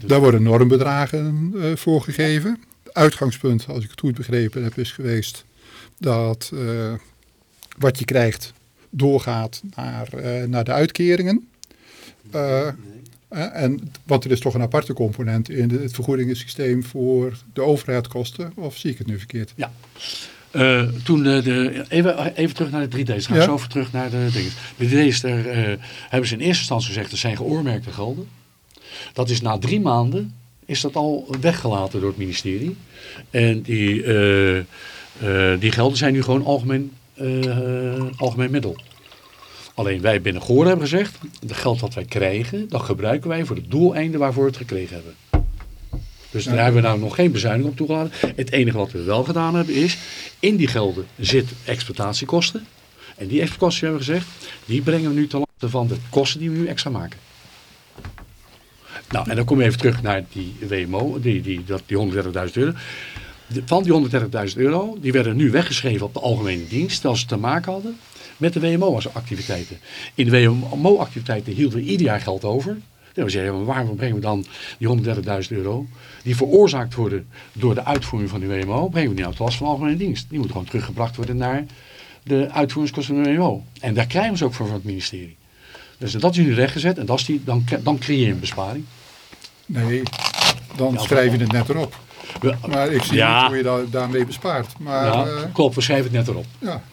Daar worden normbedragen eh, voor gegeven. Uitgangspunt, als ik het goed begrepen heb, is geweest dat wat je krijgt doorgaat naar, naar de uitkeringen. En, want er is toch een aparte component in het vergoedingssysteem voor de overheidskosten. Of zie ik het nu verkeerd? Eh, toen de, de, even, even terug naar de 3D's. Ga ik Ja. zo over terug naar de dingen. De 3D's, daar eh, hebben ze in eerste instantie gezegd, dat zijn geoormerkte gelden. Dat is na drie maanden, is dat al weggelaten door het ministerie. En die, eh, eh, die gelden zijn nu gewoon algemeen, eh, algemeen middel. Alleen wij binnen Goor hebben gezegd, het geld wat wij krijgen, dat gebruiken wij voor het doeleinde waarvoor we het gekregen hebben. Dus daar hebben we nou nog geen bezuiniging op toegelaten. Het enige wat we wel gedaan hebben is, in die gelden zit exploitatiekosten. En die exploitatie hebben we gezegd, die brengen we nu ten laste van de kosten die we nu extra maken. Nou, en dan kom je even terug naar die WMO, die, die, dat, die 130.000 euro. Van die 130.000 euro, die werden nu weggeschreven op de algemene dienst, terwijl ze te maken hadden met de WMO-activiteiten. In de WMO-activiteiten hielden we ieder jaar geld over. We zeiden, maar waarom brengen we dan die 130.000 euro, die veroorzaakt worden door de uitvoering van die WMO, brengen we die nou tot last van de algemene dienst. Die moet gewoon teruggebracht worden naar de uitvoeringskosten van de WMO. En daar krijgen we ze ook voor van het ministerie. Dus dat is nu rechtgezet en dat is die, dan, dan creëer je een besparing. Nee, dan schrijf je het net erop. Maar ik zie Ja. niet hoe je da- daarmee bespaart. Maar ja, eh, klopt, we schrijven het net erop. ja,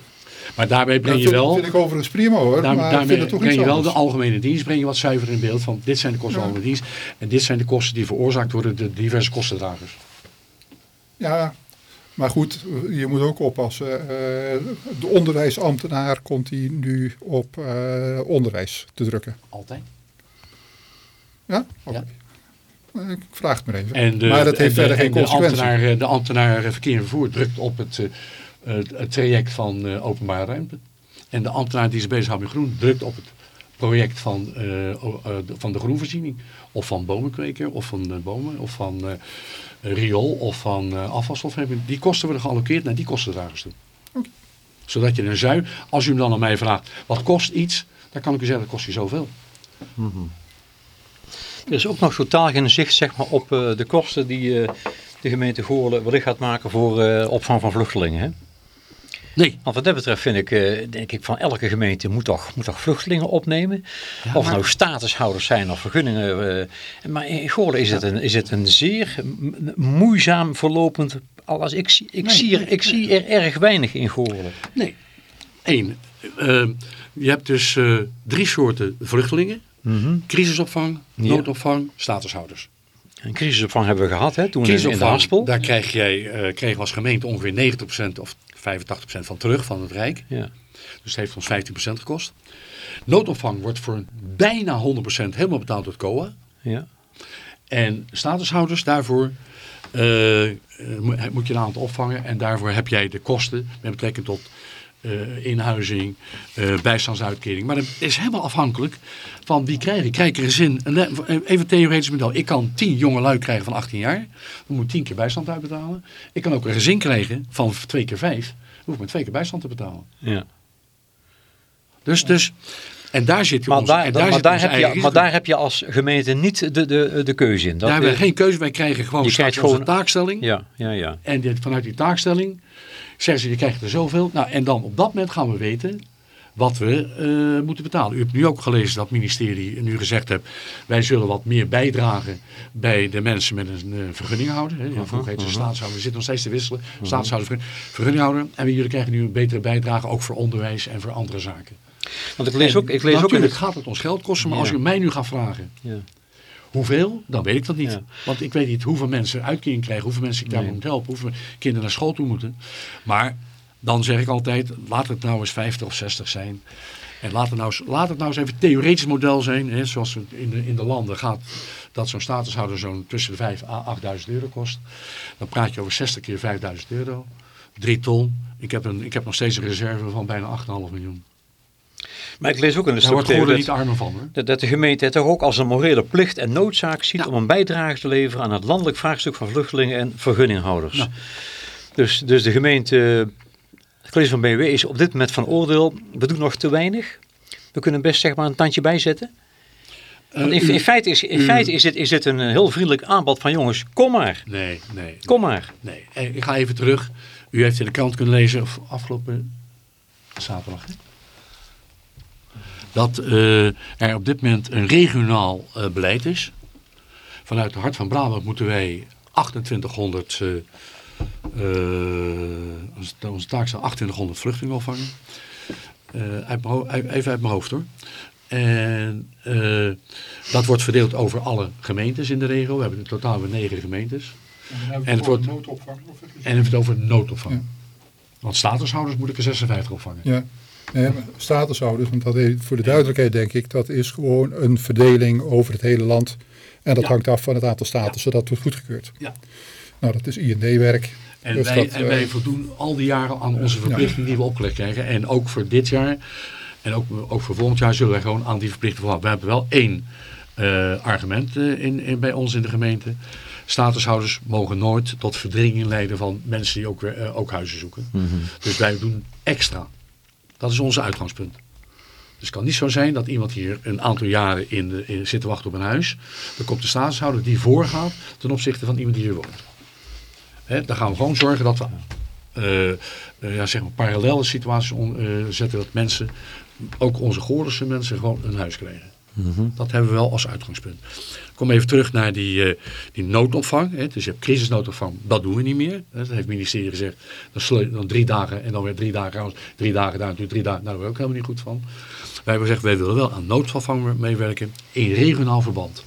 Maar daarbij dat breng je vind, wel, vind ik overigens prima hoor. daar- maar ik daarmee vind het toch breng je wel de algemene dienst breng je wat zuiver in beeld van dit zijn de kosten van de Ja. dienst en dit zijn de kosten die veroorzaakt worden door de diverse kostendragers. Ja, maar goed, je moet ook oppassen. eh, de onderwijsambtenaar komt hier nu op eh, onderwijs te drukken. Altijd. Ja? Oké. Ja. Eh, Ik vraag het maar even. En de, maar dat heeft en de- verder geen en de consequentie. ambtenaar, de ambtenaar verkeer en vervoer drukt op het, eh, het, het traject van eh, openbare ruimte. En de ambtenaar die zich bezighoudt met groen drukt op het project van, eh, eh, van de groenvoorziening. Of van bomenkweker, of van eh, bomen, of van eh, riool, of van eh afvalstofheffing. Die kosten worden geallockeerd naar die kostendragers toe. Zodat je een zui, als u hem dan aan mij vraagt, wat kost iets? Dan kan ik u zeggen, dat kost je zoveel. Er is ook nog totaal geen zicht zeg maar, op eh, de kosten die eh, de gemeente Goorlen wellicht gaat maken voor eh, opvang van vluchtelingen. Hè? Nee. Want wat dat betreft vind ik, eh, denk ik van elke gemeente moet toch, moet toch vluchtelingen opnemen. Ja, of maar- nou statushouders zijn of vergunningen. eh, maar in Goorlen is, het een, is het een zeer moeizaam verlopend... Alles, ik, zie- ik, Nee, zie er, nee, ik zie er erg weinig in Goorlen. Nee. Eén. eh, je hebt dus drie soorten vluchtelingen. Crisisopvang, Ja. noodopvang, statushouders. Een crisisopvang hebben we gehad hè, toen in, in de Crisisopvang, Haspel. daar krijg jij, eh kreeg als gemeente ongeveer 90% of 85% van terug van het Rijk. Ja. Dus het heeft ons 15% gekost. Noodopvang wordt voor bijna 100% helemaal betaald door het COA. Ja. En statushouders daarvoor eh, eh, moet moet je een aantal opvangen. En daarvoor heb jij de kosten met betrekking tot eh, inhuizing, eh, bijstandsuitkering. Maar dat is helemaal afhankelijk van wie krijg ik. Krijg ik er een zin, een- even theoretisch model. Ik kan 10 jonge lui krijgen van 18 jaar. Dan moet 10 keer bijstand uitbetalen. Ik kan ook een gezin krijgen van 2 keer 5. Dan hoef ik maar 2 keer bijstand te betalen. Ja. Dus, dus en daar zit Maar, onze, daar, maar, zit daar heb je, maar daar heb je als gemeente niet de, de, de keuze in. Dat, daar hebben we geen keuze. Wij krijgen gewoon straks onze gewoon- taakstelling. Ja, ja, ja. En dit, vanuit die taakstelling zeggen ze, je krijgt er zoveel. Nou, en dan op dat moment gaan we weten wat we eh, moeten betalen. U hebt nu ook gelezen dat het ministerie nu gezegd heeft... wij zullen wat meer bijdragen bij de mensen met een eh, vergunninghouder. Hè. Ja, vroeger heette ze staatshouder, we zitten nog steeds te wisselen. Staatshouder, vergun- vergunninghouder. En jullie krijgen nu een betere bijdrage ook voor onderwijs en voor andere zaken. Want ik lees ook, ik lees ook in Natuurlijk het... gaat het ons geld kosten, maar Ja. als u mij nu gaat vragen... Ja. Hoeveel? Dan weet ik dat niet. Ja. Want ik weet niet hoeveel mensen uitkering krijgen, hoeveel mensen ik daar Nee. moet helpen, hoeveel kinderen naar school toe moeten. Maar dan zeg ik altijd, laat het nou eens 50 of 60 zijn. En laat het nou eens, laat het nou eens even een theoretisch model zijn, hè, zoals het in de, in de landen gaat, dat zo'n statushouder zo'n tussen de 5 à 8000 euro kost. Dan praat je over 60 keer 5000 euro. 3 ton. Ik heb, een, ik heb nog steeds een reserve van bijna 8,5 miljoen. Maar ik lees ook in de Daar wordt stuk dat, niet armer van. Dat, dat de gemeente het toch ook als een morele plicht en noodzaak ziet Ja. om een bijdrage te leveren aan het landelijk vraagstuk van vluchtelingen en vergunninghouders. Ja. Dus, dus de gemeente, het college van BW is op dit moment van oordeel, we doen nog te weinig. We kunnen best zeg maar een tandje bijzetten. Want in, Eh, in feite, is, in feite is, dit, is dit een eh, heel vriendelijk aanbod van jongens, kom maar, Nee, nee. kom maar. Nee, ik ga even terug. U heeft in de krant kunnen lezen, of afgelopen zaterdag, hè? Dat eh, er op dit moment een regionaal eh, beleid is. Vanuit het hart van Brabant moeten wij 2800, eh, onze, taak is 2800 vluchtelingen opvangen. Uit even uit mijn hoofd hoor. En dat wordt verdeeld over alle gemeentes in de regio. We hebben in totaal hebben we negen gemeentes. En het wordt- noodopvang. Of het En even het over noodopvang. Ja. Want statushouders moet ik er 56 opvangen. Ja, nee, statushouders, want dat heeft, voor de duidelijkheid denk ik, dat is gewoon een verdeling over het hele land. En dat Ja. hangt af van het aantal statussen dat wordt goedgekeurd. Ja. Nou, dat is IND-werk. En, Dus wij, dat, en eh, wij voldoen al die jaren aan onze verplichting die we opgelegd krijgen. En ook voor dit jaar en ook, ook voor volgend jaar zullen wij gewoon aan die verplichting volhouden. We hebben wel één eh, argument eh, in, in, bij ons in de gemeente. Statushouders mogen nooit tot verdringing leiden van mensen die ook, weer, ook huizen zoeken. Dus wij doen extra. Dat is onze uitgangspunt. Dus het kan niet zo zijn dat iemand hier een aantal jaren in, zit te wachten op een huis. Dan komt de statushouder die voorgaat ten opzichte van iemand die hier woont. Hè, dan gaan we gewoon zorgen dat we eh, eh, ja, zeg maar parallele situaties eh, zetten. Dat mensen, ook onze Goorlense mensen, gewoon een huis krijgen. Dat hebben we wel als uitgangspunt. Ik kom even terug naar die, eh, die noodopvang. Hè. Dus je hebt crisisnoodopvang, dat doen we niet meer. Hè. Dat heeft het ministerie gezegd. Dan, dan drie dagen en dan weer drie dagen. Drie dagen daar, natuurlijk drie dagen. Daar hebben we ook helemaal niet goed van. Wij hebben gezegd, wij willen wel aan noodopvang meewerken in regionaal verband.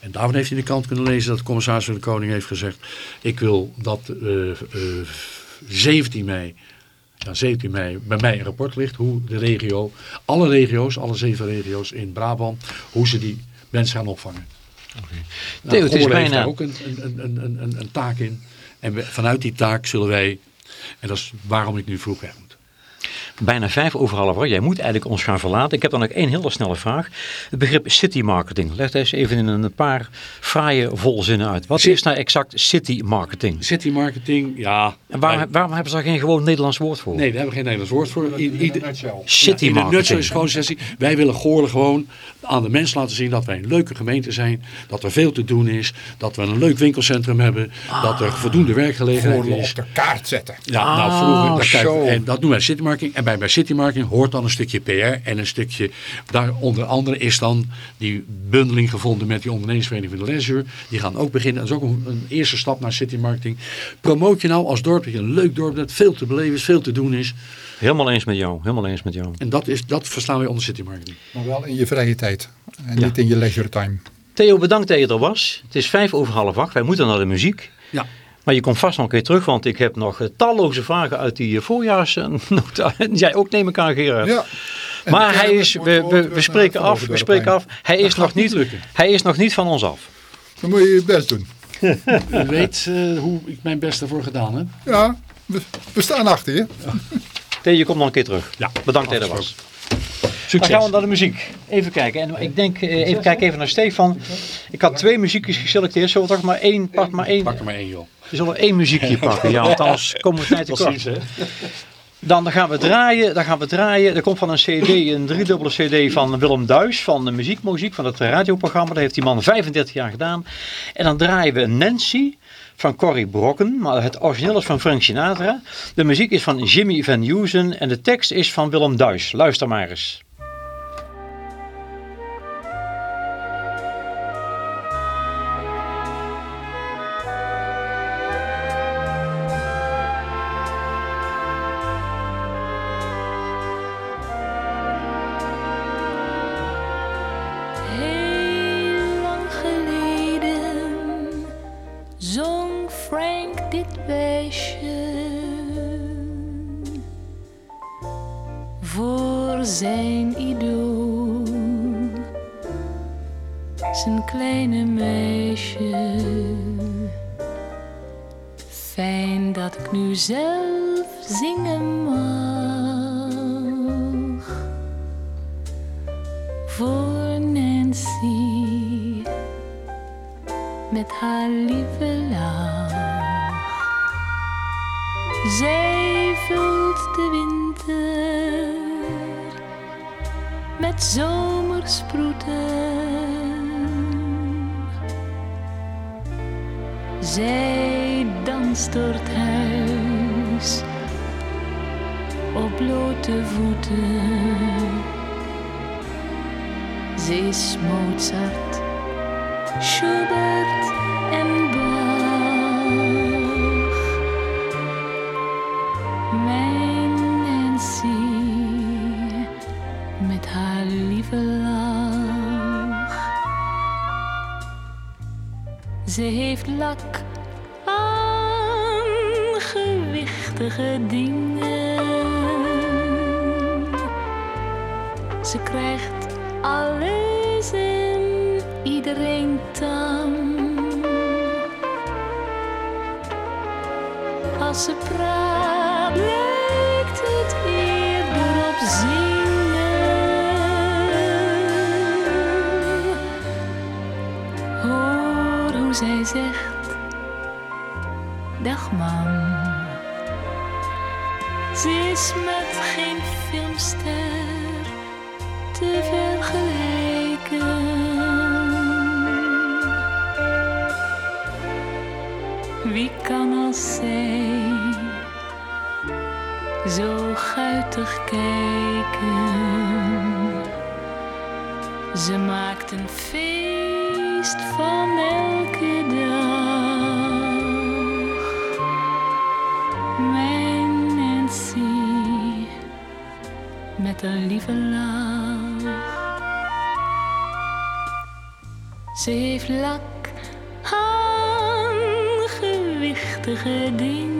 En daarvan heeft hij in de kant kunnen lezen dat de commissaris van de Koning heeft gezegd... ik wil dat eh, eh, 17 mei, ja, 17 mei bij mij een rapport ligt... hoe de regio, alle regio's, alle zeven regio's in Brabant... hoe ze die mensen gaan opvangen. Nou, Theo, het is bijna- daar ook een, een, een, een, een, een taak in. En we- vanuit die taak zullen wij... en dat is waarom ik nu vroeg weg moet. Bijna vijf over half. Jij moet eigenlijk ons gaan verlaten. Ik heb dan nog één hele snelle vraag. Het begrip city marketing. Leg eens even in een paar fraaie volzinnen uit. Wat is nou exact city marketing? City marketing, ja. En waarom, waarom hebben ze daar geen gewoon Nederlands woord voor? nee, daar hebben we geen Nederlands woord voor. I- ieder- City Ja, in een nutshell marketing. is gewoon sessie. Wij willen Goorlen gewoon aan de mens laten zien dat wij een leuke gemeente zijn. Dat er veel te doen is. Dat we een leuk winkelcentrum hebben. Dat er voldoende werkgelegenheid Goorlen is. op de kaart zetten. Ja, Ah, nou vroeger, dat, kijk, zo. en dat noemen wij city marketing. En bij, bij city marketing hoort dan een stukje PR en een stukje, daar onder andere is dan die bundeling gevonden met die ondernemingsvereniging van de Leisure. Die gaan ook beginnen. Dat is ook een, een eerste stap naar city marketing. Promoot je nou als dorp dat je een leuk dorp bent, veel te beleven is, veel te doen is. Helemaal eens met jou. Helemaal eens met jou. En dat, is, dat verstaan wij onder city marketing. Maar wel in je vrije tijd. En Ja. niet in je leisure time. Theo, bedankt dat je er was. Het is vijf over half acht. Wij moeten naar de muziek. Ja. Maar je komt vast nog een keer terug, want ik heb nog eh, talloze vragen uit die eh, voorjaarsnota. <laughs> En Jij ook neem ik aan, Gerard. Ja. En Maar hij is, we, we, spreken af, we spreken af. Hij is, nog niet lukken. hij is nog niet van ons af. Dan moet je je best doen. <laughs> U weet eh, hoe ik mijn best ervoor gedaan heb. Ja, we, we staan achter je. Je komt nog een keer terug. Ja, Bedankt dat je er was. Succes. Dan gaan we naar de muziek. Even kijken. En ik denk, even kijken even naar Stefan. Ik had twee muziekjes geselecteerd. Zullen we toch maar één, pak maar één. Pak er maar één, joh. We zullen één muziekje <laughs> pakken. Ja, want anders komen we tijd te kort. Precies, hè? Dan gaan we draaien, dan gaan we draaien. Er komt van een cd, een driedubbele cd van Willem Duis van de Muziekmuziek, van het radioprogramma. Dat heeft die man 35 jaar gedaan. En dan draaien we Nancy van Corrie Brokken, maar het origineel is van Frank Sinatra. De muziek is van Jimmy Van Heusen en de tekst is van Willem Duis. Luister maar eens. Schubert en Bach. Mijn Nancy met haar lieve lach. Ze heeft lak aan gewichtige dingen. Ze krijgt Als ze praat, lijkt het eerder op zingen. Hoor hoe zij zegt: Dag mam. Ze is met geen filmster te vergelijken. Wie kan als zij zo guitig kijken? Ze maakt een feest van elke dag. Mijn Nancy met een lieve lach. Ze heeft lak aan gewichtige dingen.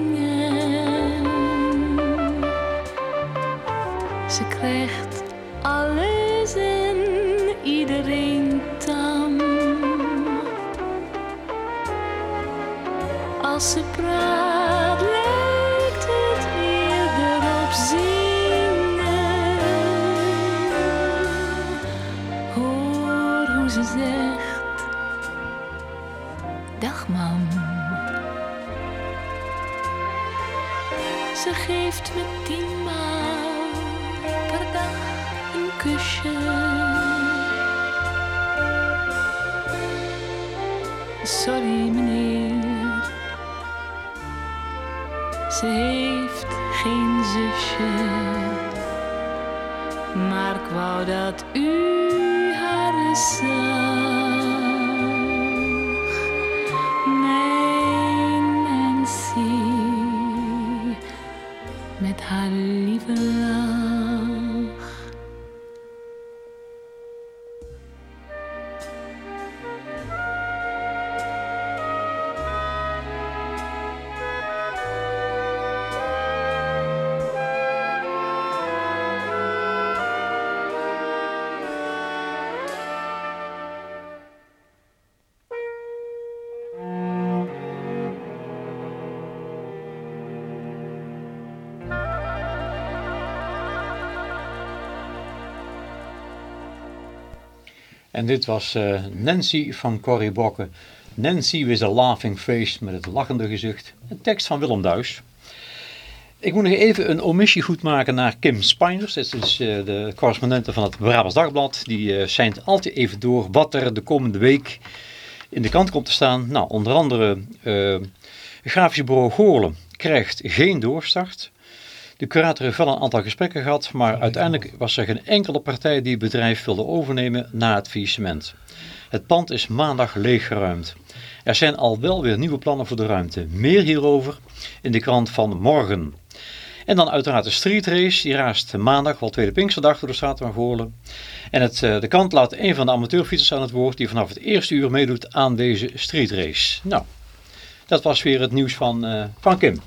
En dit was eh, Nancy van Corrie Bokken. Nancy with a laughing face met het lachende gezicht. Een tekst van Willem Duis. Ik moet nog even een omissie goed maken naar Kim Spijners. Dat is eh, de correspondente van het Brabants Dagblad. Die uh, altijd even door wat er de komende week in de krant komt te staan. Nou, onder andere uh, Grafisch Bureau Goorlen krijgt geen doorstart. De curator heeft wel een aantal gesprekken gehad, maar uiteindelijk was er geen enkele partij die het bedrijf wilde overnemen na het faillissement. Het pand is maandag leeggeruimd. Er zijn al wel weer nieuwe plannen voor de ruimte. Meer hierover in de krant van morgen. En dan uiteraard de street race. Die raast maandag, wel tweede Pinksterdag, door de straat van Goorlen. En het, de krant laat een van de amateurfietsers aan het woord die vanaf het eerste uur meedoet aan deze street race. Nou, dat was weer het nieuws van, uh, van Kim.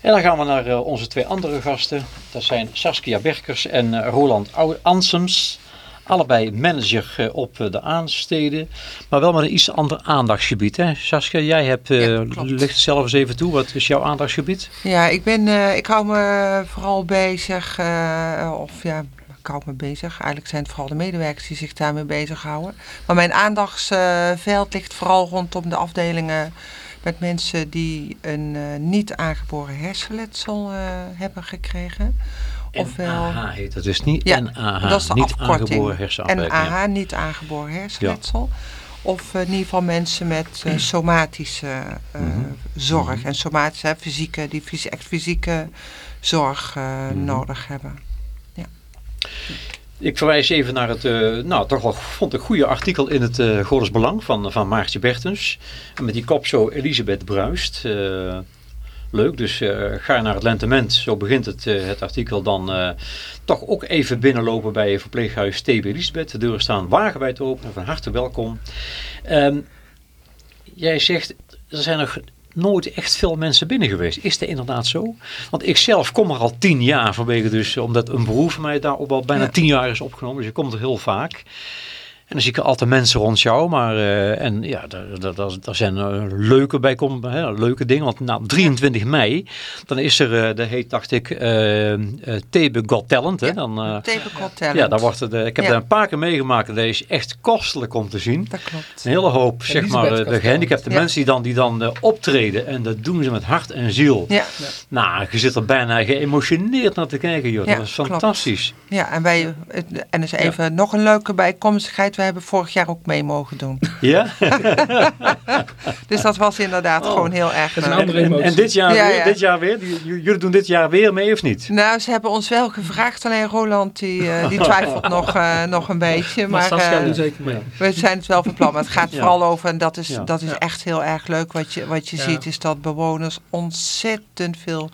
En dan gaan we naar uh, onze twee andere gasten. Dat zijn Saskia Berkers en uh, Roland Ansems. Allebei manager uh, op de aansteden, maar wel met een iets ander aandachtsgebied. Hè? Saskia, jij hebt, ja, ligt zelf eens even toe. Wat is jouw aandachtsgebied? Ja, ik, ben, ik hou me vooral bezig, of ja, ik hou me bezig. Eigenlijk zijn het vooral de medewerkers die zich daarmee bezighouden. Maar mijn aandachtsveld ligt vooral rondom de afdelingen met mensen die een uh, niet aangeboren hersenletsel uh, hebben gekregen. Ofwel, NAH heet dat dus niet ja, NAH, dat is de niet afkorting. aangeboren hersenafwijking. NAH, niet aangeboren hersenletsel. Ja. Of uh, in ieder geval mensen met uh, somatische uh, mm -hmm. zorg. Mm -hmm. En somatische, hè, fysieke, die fys echt fysieke zorg mm -hmm. nodig hebben. Ja. Ik verwijs even naar het, uh, nou toch wel vond ik goede artikel in het uh, Belang van, van Maartje Bertens. Met die kop zo Elisabeth Bruist. Uh, leuk, dus ga naar het lentement, zo begint het, het artikel. Dan toch ook even binnenlopen bij verpleeghuis TB Elisabeth. De deuren staan wagenwijd open, van harte welkom. Um, jij zegt, er zijn nog nooit echt veel mensen binnen geweest. Is dat inderdaad zo? Want ik zelf kom er al tien jaar vanwege dus, omdat een beroep van mij daar ook al bijna ja. tien jaar is opgenomen. Dus je komt er heel vaak. En dan zie ik er altijd mensen rond jou. Maar uh, en ja, daar, daar, daar zijn uh, leuke bij hè, leuke dingen. Want nou, 23 mei, dan is er, uh, dat heet dacht ik, Thebe Got Talent. Hè? Ja, dan, Thebe Got Talent. Ja, daar wordt het, ik heb ja. daar een paar keer meegemaakt. Dat is echt kostelijk om te zien. Dat klopt. Een hele hoop, zeg maar, de gehandicapte ja. mensen die dan, die dan optreden. En dat doen ze met hart en ziel. Ja. Nou, je zit er bijna geëmotioneerd naar te kijken, joh. dat is fantastisch. Klopt. Ja, en wij, en dus even nog een leuke bijkomstigheid. We hebben vorig jaar ook mee mogen doen. Ja? <laughs> dus dat was inderdaad oh. gewoon heel erg leuk. En, en, en, dit jaar ja, weer? Ja. Dit jaar weer? Jullie doen dit jaar weer mee of niet? Nou, ze hebben ons wel gevraagd. Alleen Roland die, uh, die twijfelt <laughs> nog, uh, nog een beetje. Maar, maar Saskia uh, zeker mee. We zijn het wel van plan. Maar het gaat vooral over, en dat is, dat is echt heel erg leuk. Wat je, wat je ziet is dat bewoners ontzettend veel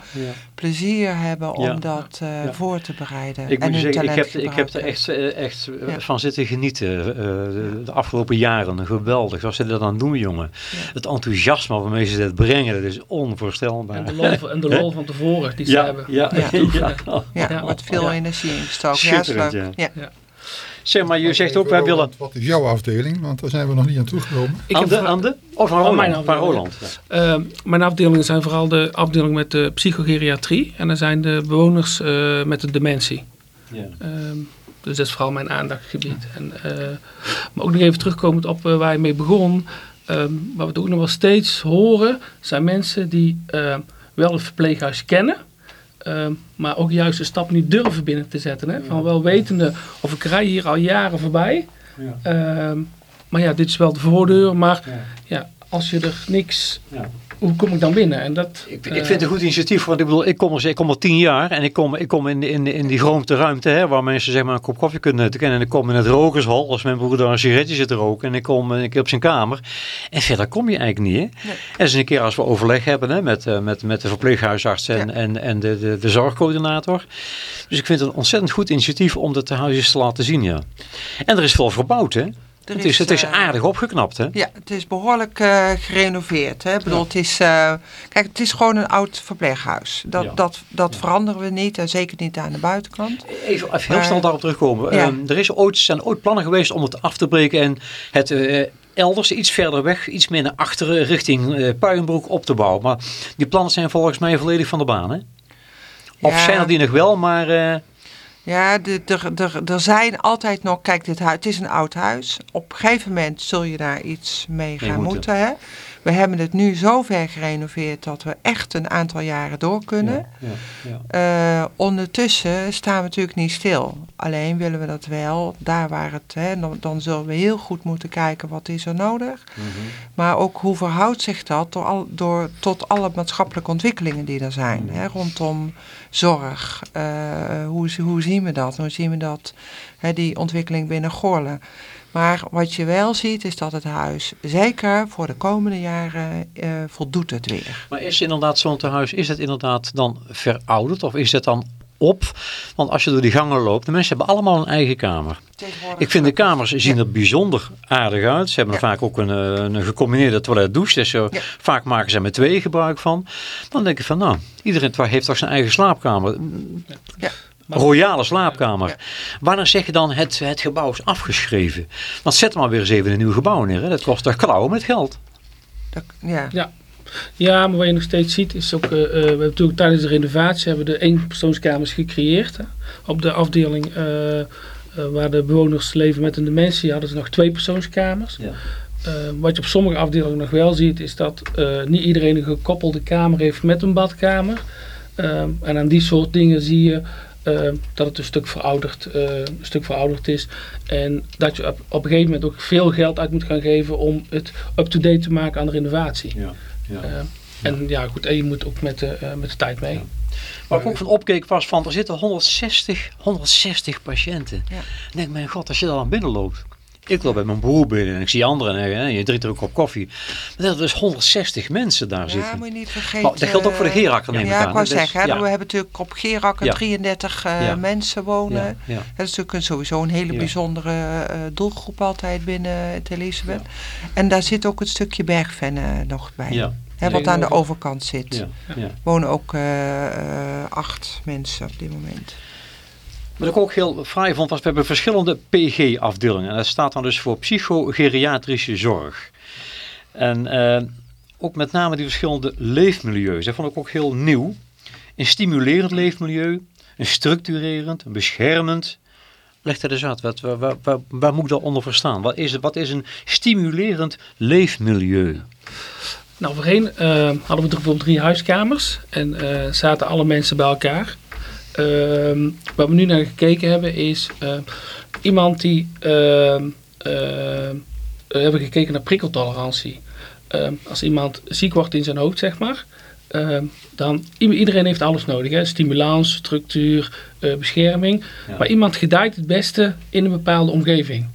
plezier hebben om dat uh, voor te bereiden. Ik en moet hun zeggen, ik heb, ik heb er echt, echt van zitten genieten. Uh, de, de, afgelopen jaren. Geweldig. Wat ze dat aan doen, jongen. Ja. Het enthousiasme waarmee ze dat brengen, dat is onvoorstelbaar. En de lol, en de lol van tevoren die ze ja, hebben. Ja, ja. <laughs> ja. ja. ja wordt veel energie ingestoken. Schitterend, ja. ja. Zeg maar, je zegt ook, wij willen... Wat is jouw afdeling? Want daar zijn we nog niet aan toegekomen. Ik aan, de, aan de? Of van Roland? Mijn van Roland. Uh, mijn afdelingen zijn vooral de afdeling met de psychogeriatrie. En dan zijn de bewoners uh, met de dementie. Ja. Um, dus dat is vooral mijn aandachtsgebied. En, uh, maar ook nog even terugkomend op uh, waar je mee begon. ehm, wat we ook nog wel steeds horen, zijn mensen die ehm, wel het verpleeghuis kennen. Ehm, maar ook juist de stap niet durven binnen te zetten. Hè? Van wel wetende, of ik rij hier al jaren voorbij. Ja. Ehm, maar ja, dit is wel de voordeur. Maar Ja. ja, als je er niks... Hoe kom ik dan binnen? En dat, Ik, ik eh, vind het een goed initiatief, want ik bedoel, ik kom er, ik kom er tien jaar en ik kom, ik kom in, in, in die grote ruimte hè, waar mensen zeg maar een kop koffie kunnen kennen. En ik kom in het rokershal, als mijn broer daar een sigaretje zit te roken. En ik kom een keer op zijn kamer. En verder kom je eigenlijk niet. Hè? Nee. En eens een keer als we overleg hebben hè, met, eh, met, met de verpleeghuisarts en, Ja. en, en de, de, de zorgcoördinator. Dus ik vind het een ontzettend goed initiatief om dat huis eens te laten zien. Ja. En er is veel verbouwd. Hè? Er Het is, het is eh, aardig opgeknapt. Hè? Ja, het is behoorlijk eh, gerenoveerd. Hè? Ik bedoel, het is, eh, kijk, het is gewoon een oud verpleeghuis. Dat, Ja. dat, dat veranderen we niet en zeker niet aan de buitenkant. Even, even heel snel daarop terugkomen. Ehm, er is ooit, zijn ooit plannen geweest om het af te breken en het elders, iets verder weg, iets meer naar achteren, richting Puienbroek op te bouwen. Maar die plannen zijn volgens mij volledig van de baan. Hè? Of zijn er die nog wel, maar Ja, er- zijn altijd nog, kijk, dit huis, het is een oud huis. Op een gegeven moment zul je daar iets mee gaan moeten. moeten. hè? We hebben het nu zo ver gerenoveerd dat we echt een aantal jaren door kunnen. ja, ja, ja. Eh, ondertussen staan we natuurlijk niet stil. Alleen willen we dat wel, daar waar het, hè, dan, dan zullen we heel goed moeten kijken wat is er nodig. Mhm. Maar ook hoe verhoudt zich dat door al, door, tot alle maatschappelijke ontwikkelingen die er zijn. Hè, rondom zorg. Eh, hoe, hoe zien we dat? Hoe zien we dat, hè, die ontwikkeling binnen Goorlen? Maar wat je wel ziet is dat het huis, zeker voor de komende jaren, eh, voldoet het weer. Maar is inderdaad zo'n tehuis, is het inderdaad dan verouderd of is het dan op? Want als je door die gangen loopt, de mensen hebben allemaal een eigen kamer. Ik vind de kamers zien er bijzonder aardig uit. Ze hebben er Ja. vaak ook een, eh, een gecombineerde toilet-douche. Dus eh, Ja. vaak maken ze er met twee gebruik van. Dan denk ik van, nou, iedereen heeft toch zijn eigen slaapkamer. Ja. Royale slaapkamer. Ja. Wanneer zeg je dan het, het gebouw is afgeschreven? Want zet maar weer eens even een nieuw gebouw neer. Hè? Dat kost toch klauwen met geld. Dat- ja. Ja, maar wat je nog steeds ziet is ook, eh, eh, we hebben natuurlijk tijdens de renovatie hebben we de eenpersoonskamers gecreëerd. Hè. Op de afdeling eh, waar de bewoners leven met een dementie hadden ze nog twee persoonskamers. Ja. Wat je op sommige afdelingen nog wel ziet is dat niet iedereen een gekoppelde kamer heeft met een badkamer. En aan die soort dingen zie je dat het een stuk, verouderd, een stuk verouderd is. En dat je op, op een gegeven moment ook veel geld uit moet gaan geven om het up-to-date te maken aan de renovatie. Ja. Ja. Eh, en ja, goed, en je moet ook met de, eh, met de tijd mee. Waar ik ook van opkeek was van, er zitten 160, 160 patiënten. Ja. Ik denk, mijn god, als je daar dan binnen loopt. Ik loop bij mijn broer binnen en ik zie anderen en hè, je drinkt er een kop koffie. Maar dat er dus 160 mensen daar Ja, zitten. moet je niet vergeten. Maar dat geldt ook voor de Gerakker, neem ik Ja, aan, ik wou hè? Dus, zeggen, ja. we hebben natuurlijk op Gerakker Ja. 33 eh, Ja. mensen wonen. Ja, ja. Dat is natuurlijk een, sowieso een hele Ja. bijzondere eh, doelgroep altijd binnen het Elisabeth. En daar zit ook het stukje bergvennen nog bij. Ja. Hè, wat aan de overkant zit. Ja, ja. Wonen ook eh, eh, acht mensen op dit moment. Wat ik ook heel fraai vond was, we hebben verschillende PG-afdelingen. En dat staat dan dus voor psychogeriatrische zorg. En eh, ook met name die verschillende leefmilieus. Dat vond ik ook heel nieuw. Een stimulerend leefmilieu, een structurerend, een beschermend. Leg dat eens uit, wat, waar, moet ik daaronder verstaan? Wat is, wat is een stimulerend leefmilieu? Nou, voorheen eh, hadden we bijvoorbeeld drie huiskamers en eh, zaten alle mensen bij elkaar. Ehm, waar we nu naar gekeken hebben is eh, iemand die... ehm, eh, we hebben gekeken naar prikkeltolerantie. Ehm, als iemand ziek wordt in zijn hoofd, zeg maar, ehm, dan iedereen heeft alles nodig. Hè? Stimulans, structuur, eh, bescherming. Ja. Maar iemand gedijt het beste in een bepaalde omgeving.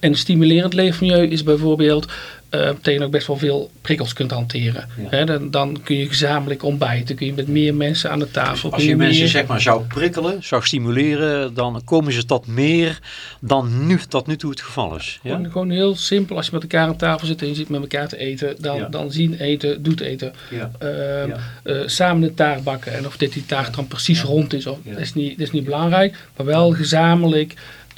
En een stimulerend leefmilieu is bijvoorbeeld eh dat je ook best wel veel prikkels kunt hanteren. Ja. Dan, dan kun je gezamenlijk ontbijten, kun je met meer mensen aan de tafel. Als je mensen meer- zeg maar zou prikkelen, zou stimuleren, dan komen ze tot meer dan nu tot nu toe het geval is. Ja? Gewoon, gewoon heel simpel, als je met elkaar aan tafel zit en je zit met elkaar te eten, dan, Ja. dan zien eten, doet eten. Ehm, eh, samen een taart bakken en of dit die taart dan precies rond is, of, dat, is niet, dat is niet belangrijk, maar wel gezamenlijk.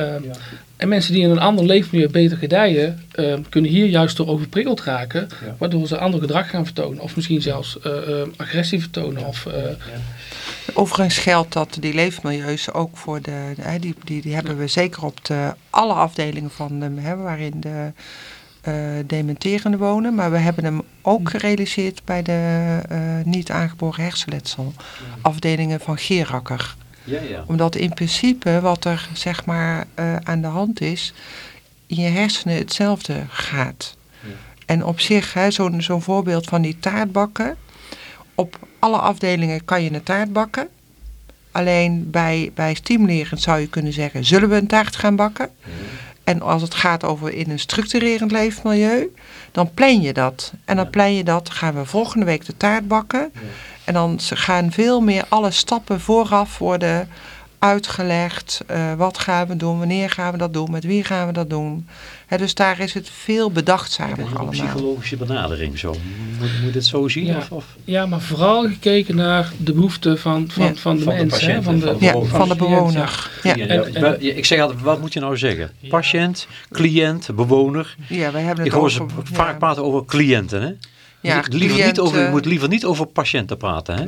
Ehm, Ja. En mensen die in een ander leefmilieu beter gedijen, ehm, kunnen hier juist door overprikkeld raken, Ja. waardoor ze ander gedrag gaan vertonen, of misschien zelfs eh, ehm, agressie vertonen. Of, eh, Overigens geldt dat die leefmilieus ook voor de, die, die, die hebben we zeker op de, alle afdelingen van de, hè, waarin de eh, dementerende wonen, maar we hebben hem ook gerealiseerd bij de eh, niet aangeboren hersenletsel afdelingen van Gerakker. Ja, ja. Omdat in principe wat er zeg maar eh, aan de hand is, in je hersenen hetzelfde gaat. Ja. En op zich, zo'n zo'n voorbeeld van die taartbakken. Op alle afdelingen kan je een taart bakken. Alleen bij, bij stimulerend zou je kunnen zeggen, zullen we een taart gaan bakken? En als het gaat over in een structurerend leefmilieu, dan plan je dat. En dan plan je dat, gaan we volgende week de taart bakken. En dan gaan veel meer alle stappen vooraf worden uitgelegd. Eh, wat gaan we doen, wanneer gaan we dat doen, met wie gaan we dat doen. Hè, dus daar is het veel Het bedachtzamer is een allemaal. psychologische benadering zo. Moet, moet je dit zo zien? Ja. Of, of? Ja, maar vooral gekeken naar de behoeften van, van, Ja. van de Van de van de, van de Ja, bewoner. van de bewoner. Ja, Ja, En- ik zeg altijd, wat moet je nou zeggen? Patiënt, cliënt, bewoner. ja wij hebben Ik het hoor ze vaak praten over cliënten. Hè? Ja, liever niet over, je moet liever niet over patiënten praten. Hè?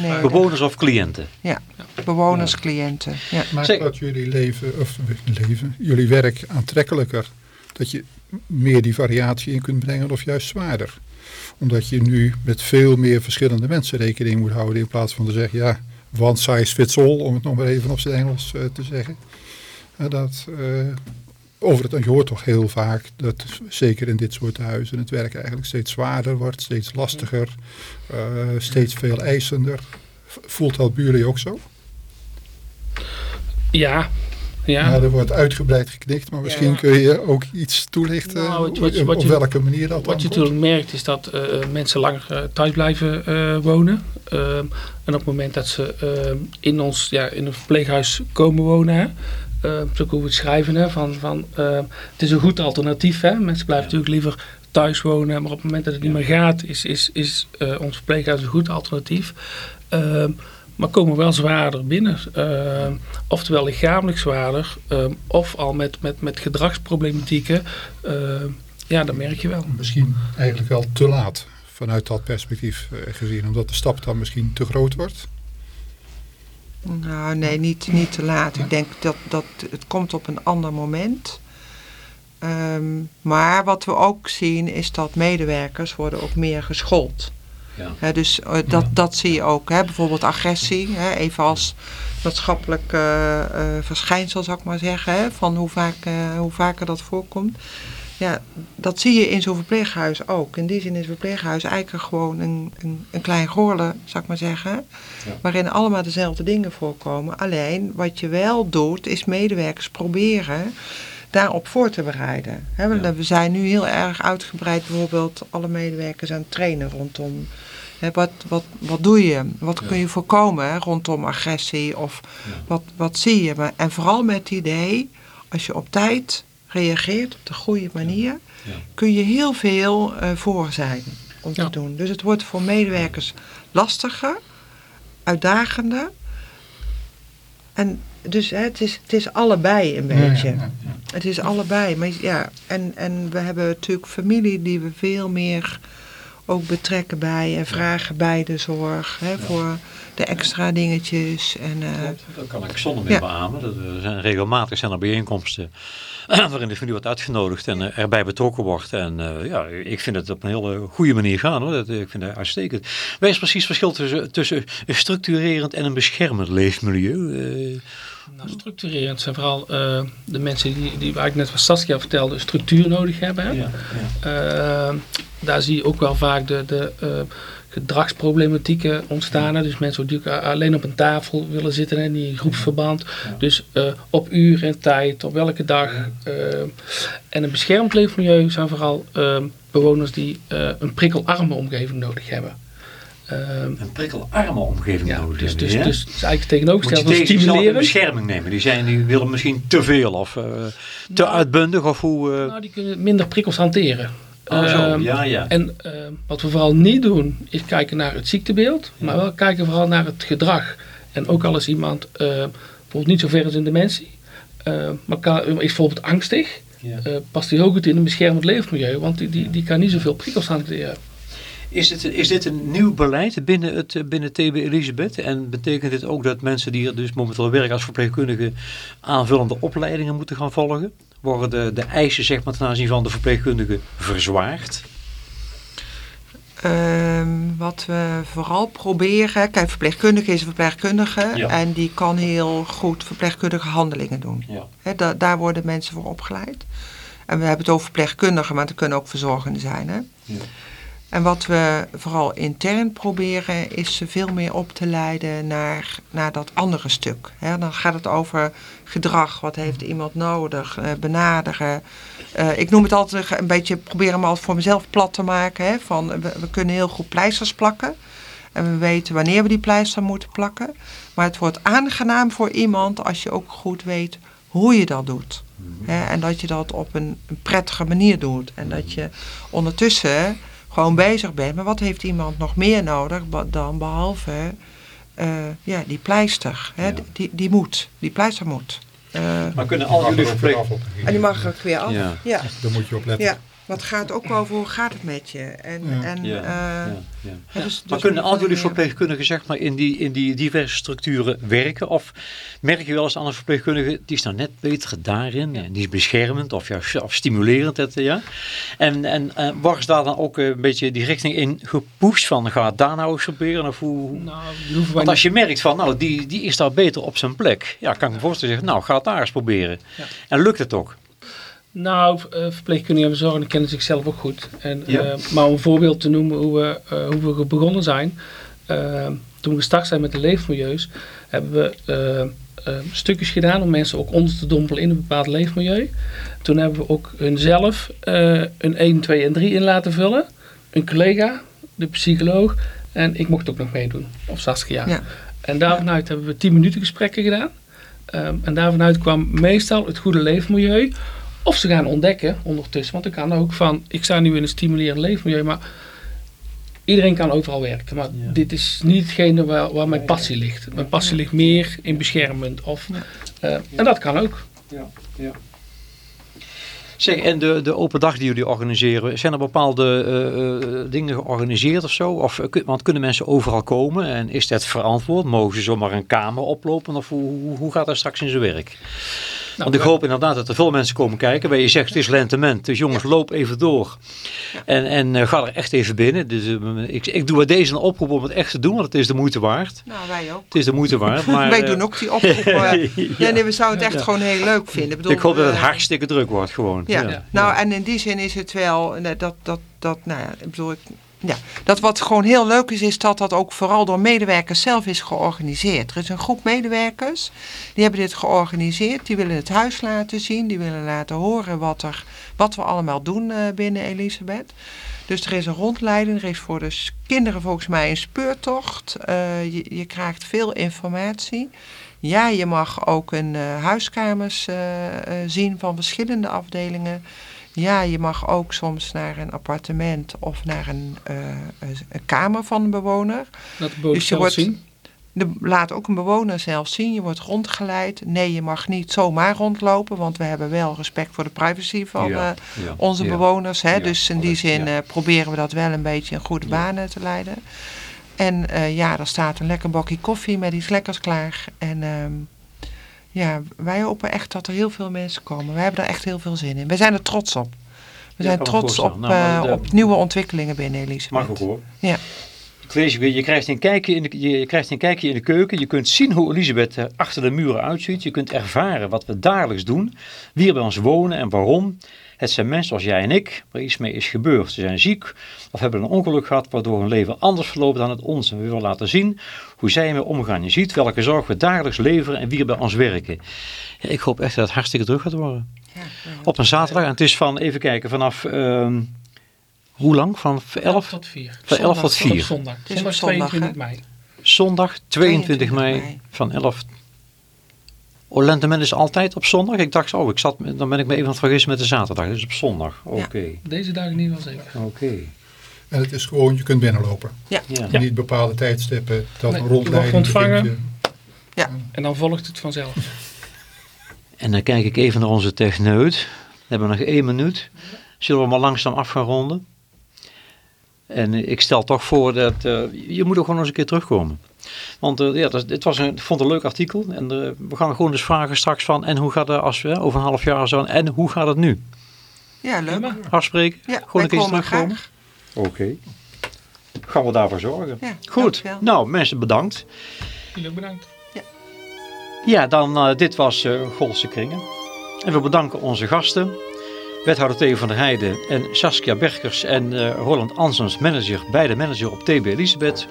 Nee, Bewoners of cliënten. ja, bewoners, cliënten. Ja. Maakt Zeg- dat jullie leven, of leven, jullie werk aantrekkelijker? Dat je meer die variatie in kunt brengen of juist zwaarder? Omdat je nu met veel meer verschillende mensen rekening moet houden in plaats van te zeggen, ja, one size fits all, om het nog maar even op zijn Engels eh, te zeggen. Eh, dat, eh, over het, je hoort toch heel vaak dat zeker in dit soort huizen het werk eigenlijk steeds zwaarder wordt, steeds lastiger, eh, steeds veel eisender. Voelt dat bij jullie ook zo? Ja, ja. Ja, er wordt uitgebreid geknikt, maar misschien Ja. kun je ook iets toelichten Nou, wat- op- wat- welke manier dat Wat je natuurlijk merkt is dat eh, mensen langer eh, thuis blijven eh, wonen. Ehm, en op het moment dat ze ehm, in ons ja, in een verpleeghuis komen wonen, kunnen we het schrijven, hè, van, van, ehm, het is een goed alternatief. Hè. Mensen blijven natuurlijk liever thuis wonen, maar op het moment dat het niet meer gaat, is, is, is eh, ons verpleeghuis een goed alternatief. Ehm, maar komen wel zwaarder binnen. Ehm, oftewel lichamelijk zwaarder, ehm, of al met, met, met gedragsproblematieken. Ja, dat merk je wel. Misschien eigenlijk wel te laat vanuit dat perspectief eh, gezien, omdat de stap dan misschien te groot wordt. Nou, nee, niet, niet te laat. Ik denk dat, dat het komt op een ander moment. Ehm, maar wat we ook zien is dat medewerkers worden ook meer geschoold. Ja. Dus eh, dat, dat zie je ook. Hè? Bijvoorbeeld agressie, hè? even als maatschappelijk eh, verschijnsel zou ik maar zeggen. Hè? Van hoe, vaak, eh, hoe vaker dat voorkomt. Ja, dat zie je in zo'n verpleeghuis ook. In die zin is een verpleeghuis eigenlijk gewoon een, een, een klein goorlen, zou ik maar zeggen. Waarin allemaal dezelfde dingen voorkomen. Alleen wat je wel doet, is medewerkers proberen daarop voor te bereiden. We, Ja. we zijn nu heel erg uitgebreid bijvoorbeeld alle medewerkers aan het trainen rondom. Wat, wat, wat doe je? Wat kun je voorkomen rondom agressie? Of wat, wat zie je? Maar, en vooral met het idee, als je op tijd reageert op de goede manier, Ja. kun je heel veel eh, voor zijn om Ja. te doen. Dus het wordt voor medewerkers lastiger, uitdagender. En dus hè, het, is, het is allebei een beetje. Het is allebei. Maar ja, en, en we hebben natuurlijk familie die we veel meer ook betrekken bij en vragen bij de zorg. Hè, Voor de extra dingetjes. En, eh, Dat kan ik zonder meer Ja. beamen. Dat Er zijn regelmatig zijn er bijeenkomsten <clears throat> waarin de familie wordt uitgenodigd en eh, erbij betrokken wordt. En eh, ja, ik vind het op een hele goede manier gaan hoor. Dat, ik vind het uitstekend. Wat is precies het verschil tussen, tussen een structurerend en een beschermend leefmilieu? Eh, Nou, structurerend zijn vooral eh, de mensen die, die, waar ik net van Saskia vertelde, structuur nodig hebben. Hè? ja, Eh, daar zie je ook wel vaak de, de eh, gedragsproblematieken ontstaan. Dus mensen die alleen op een tafel willen zitten en niet in groepsverband. Dus eh, op uur en tijd, op welke dag. eh, en een beschermd leefmilieu zijn vooral eh, bewoners die eh, een prikkelarme omgeving nodig hebben. Eh, Een prikkelarme omgeving ja, nodig dus, hebben, dus, ja? dus eigenlijk Moet je tegenovergesteld zichzelf in stimuleren. bescherming nemen. Die, zijn, die willen misschien te veel of te Nou, uitbundig of hoe... Nou, die kunnen minder prikkels hanteren. Oh, zo, Ehm, ja, ja. En eh, wat we vooral niet doen, is kijken naar het ziektebeeld, maar wel kijken vooral naar het gedrag. En ook al is iemand eh, bijvoorbeeld niet zo ver als in dementie, maar kan, is bijvoorbeeld angstig, Ja. eh, past hij heel goed in een beschermend leefmilieu, want die, die, die kan niet zoveel prikkels hanteren. Is dit, is dit een nieuw beleid binnen het eh, binnen TB Elisabeth? En betekent dit ook dat mensen die er dus momenteel werken als verpleegkundige aanvullende opleidingen moeten gaan volgen? Worden de, de eisen zeg maar, ten aanzien van de verpleegkundige verzwaard? Ehm, wat we vooral proberen, kijk, verpleegkundige is een verpleegkundige Ja. en die kan heel goed verpleegkundige handelingen doen. Ja. Da- daar worden mensen voor opgeleid. En we hebben het over verpleegkundigen, maar het kunnen ook verzorgenden zijn. Hè? Ja. En wat we vooral intern proberen is ze veel meer op te leiden naar, naar dat andere stuk. Dan gaat het over gedrag, wat heeft iemand nodig, eh, benaderen. Eh, ik noem het altijd een beetje, probeer hem altijd voor mezelf plat te maken. Van, we, we kunnen heel goed pleisters plakken. En we weten wanneer we die pleister moeten plakken. Maar het wordt aangenaam voor iemand als je ook goed weet hoe je dat doet. Hè, en dat je dat op een, een prettige manier doet. En dat je ondertussen gewoon bezig bent. Maar wat heeft iemand nog meer nodig dan behalve eh, ja, die pleister? Hè? Ja. Die, die moet, die pleister moet. Eh, Maar kunnen al jullie verpleeg... en die mag er ook weer af. Ja. ja. Daar moet je op letten. Ja, want het gaat ook over hoe gaat het met je. En, Ja. en, Ja, eh, ja, dus- Maar dus kunnen al jullie verpleegkundigen zeg maar, in, die, in die diverse structuren werken? Of merk je wel eens aan een verpleegkundige, die is nou net beter daarin. En die is beschermend of, ja, of stimulerend. Het, ja. En, en eh, wordt daar dan ook eh, een beetje die richting in gepusht van, ga het daar nou eens proberen? Of hoe, Nou, Want als niet- je merkt van, nou, die, die is daar beter op zijn plek. Ja, kan ik me voorstellen, zeggen, nou, ga het daar eens proberen. Ja. En lukt het ook? Nou, eh, verpleegkundigen en verzorgenden kennen zichzelf ook goed. En, Ja. eh, maar om een voorbeeld te noemen hoe we, eh, hoe we begonnen zijn. toen we gestart zijn met de leefmilieus, hebben we stukjes gedaan om mensen ook onder te dompelen in een bepaald leefmilieu. Toen hebben we ook hunzelf eh een 1, 2 en 3 in laten vullen. Een collega, de psycholoog en ik mocht ook nog meedoen. Of Saskia. Ja. En daarvanuit hebben we 10 minuten gesprekken gedaan. Ehm, en daarvanuit kwam meestal het goede leefmilieu. Of ze gaan ontdekken ondertussen. Want ik kan ook van, ik sta nu in een stimulerend leefmilieu, maar iedereen kan overal werken. Maar Ja. dit is niet hetgene waar, waar mijn passie ligt. Mijn passie ligt meer in beschermend. Of, eh, en dat kan ook. Zeg, en de, de open dag die jullie organiseren, zijn er bepaalde eh, eh, dingen georganiseerd of zo? Of, want kunnen mensen overal komen en is dat verantwoord? Mogen ze zomaar een kamer oplopen of hoe, hoe, hoe gaat dat straks in zijn werk? Nou, Want ik hoop inderdaad dat er veel mensen komen kijken. Waar je zegt, het is lentement. Dus jongens, loop even door. En, en eh, ga er echt even binnen. Dus, eh, ik, ik doe bij deze een oproep om het echt te doen. Want het is de moeite waard. Nou, wij ook. Het is de moeite waard. <laughs> Maar, wij eh, doen ook die <laughs> oproep. ja. nee, we zouden het echt gewoon heel leuk vinden. Ik, bedoel, Ik hoop dat het hartstikke druk wordt gewoon. Ja. Nou en in die zin is het wel, dat, dat, dat, nou ja, ik bedoel, ik, ja, dat wat gewoon heel leuk is, is dat dat ook vooral door medewerkers zelf is georganiseerd. Er is een groep medewerkers, die hebben dit georganiseerd, die willen het huis laten zien, die willen laten horen wat, er, wat we allemaal doen eh, binnen Elisabeth. Dus er is een rondleiding, er is voor de kinderen volgens mij een speurtocht. Eh, je, je krijgt veel informatie. Ja, je mag ook een eh, huiskamers zien van verschillende afdelingen. Ja, je mag ook soms naar een appartement of naar een, eh, een kamer van een bewoner. Dat de boven Dus je zelf wordt- zien. De, laat ook een bewoner zelf zien. Je wordt rondgeleid. Nee, je mag niet zomaar rondlopen, want we hebben wel respect voor de privacy van Ja, eh, ja, onze ja. bewoners. Hè? Ja, dus in die zin ja. eh, proberen we dat wel een beetje in goede banen te leiden. En eh, ja, er staat een lekker bakje koffie met iets lekkers klaar. En ehm, ja, wij hopen echt dat er heel veel mensen komen. We hebben er echt heel veel zin in. We zijn er trots op. We Ja, zijn trots op, Nou, eh, de- op nieuwe ontwikkelingen binnen Elisabeth. Mag ook hoor. Ja. Ik lees je krijgt, een kijkje in de, je krijgt een kijkje in de keuken. Je kunt zien hoe Elisabeth er achter de muren uitziet. Je kunt ervaren wat we dagelijks doen. Wie er bij ons wonen en waarom. Het zijn mensen zoals jij en ik, waar iets mee is gebeurd. Ze zijn ziek of hebben een ongeluk gehad waardoor hun leven anders verloopt dan het onze. We willen laten zien hoe zij ermee omgaan. Je ziet welke zorg we dagelijks leveren en wie er bij ons werken. Ja, ik hoop echt dat het hartstikke druk gaat worden. Ja. Op een zaterdag. En het is van, even kijken, vanaf... ehm, hoe lang? Van 11? tot 4. Van 11 tot Zondag. Op 4. zondag. Zondag zondag, 22 mei. Zondag 22 mei, 22 mei. van 11. Lenteman is altijd op zondag? Ik dacht, oh, ik zat, dan ben ik me even aan het vergissen met de zaterdag. Dus op zondag. Oké, Deze dag in ieder geval zeker. oké. En het is gewoon, je kunt binnenlopen. Ja. Ja. Niet bepaalde tijdstippen, dat Nee, rondleiding. ontvangen. je- En dan volgt het vanzelf. <laughs> En dan kijk ik even naar onze techneut. We hebben nog één minuut. Zullen we maar langzaam af gaan ronden? En ik stel toch voor dat, eh, je moet ook gewoon eens een keer terugkomen. Want eh, ja, dat, het was een, ik vond het een leuk artikel. En eh, we gaan gewoon eens vragen straks van, en hoe gaat het als we over een half jaar zo, en hoe gaat het nu? Ja, leuk. Afspreken? Ja, gewoon een keer komen terugkomen? Oké. Gaan we daarvoor zorgen. Ja, Goed, dankjewel. nou mensen bedankt. Jullie ook bedankt. Ja, dan eh, dit was eh Golse Kringen. En we bedanken onze gasten. Wethouder Theo van der Heijden en Saskia Berkers en eh, Roland Ansens, manager, beide manager op TB Elisabeth,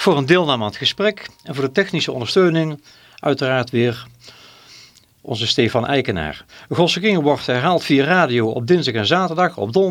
voor een deelname aan het gesprek. En voor de technische ondersteuning uiteraard weer onze Stefan Eikenaar. Golse Kringen wordt herhaald via radio op dinsdag en zaterdag, op donderdag.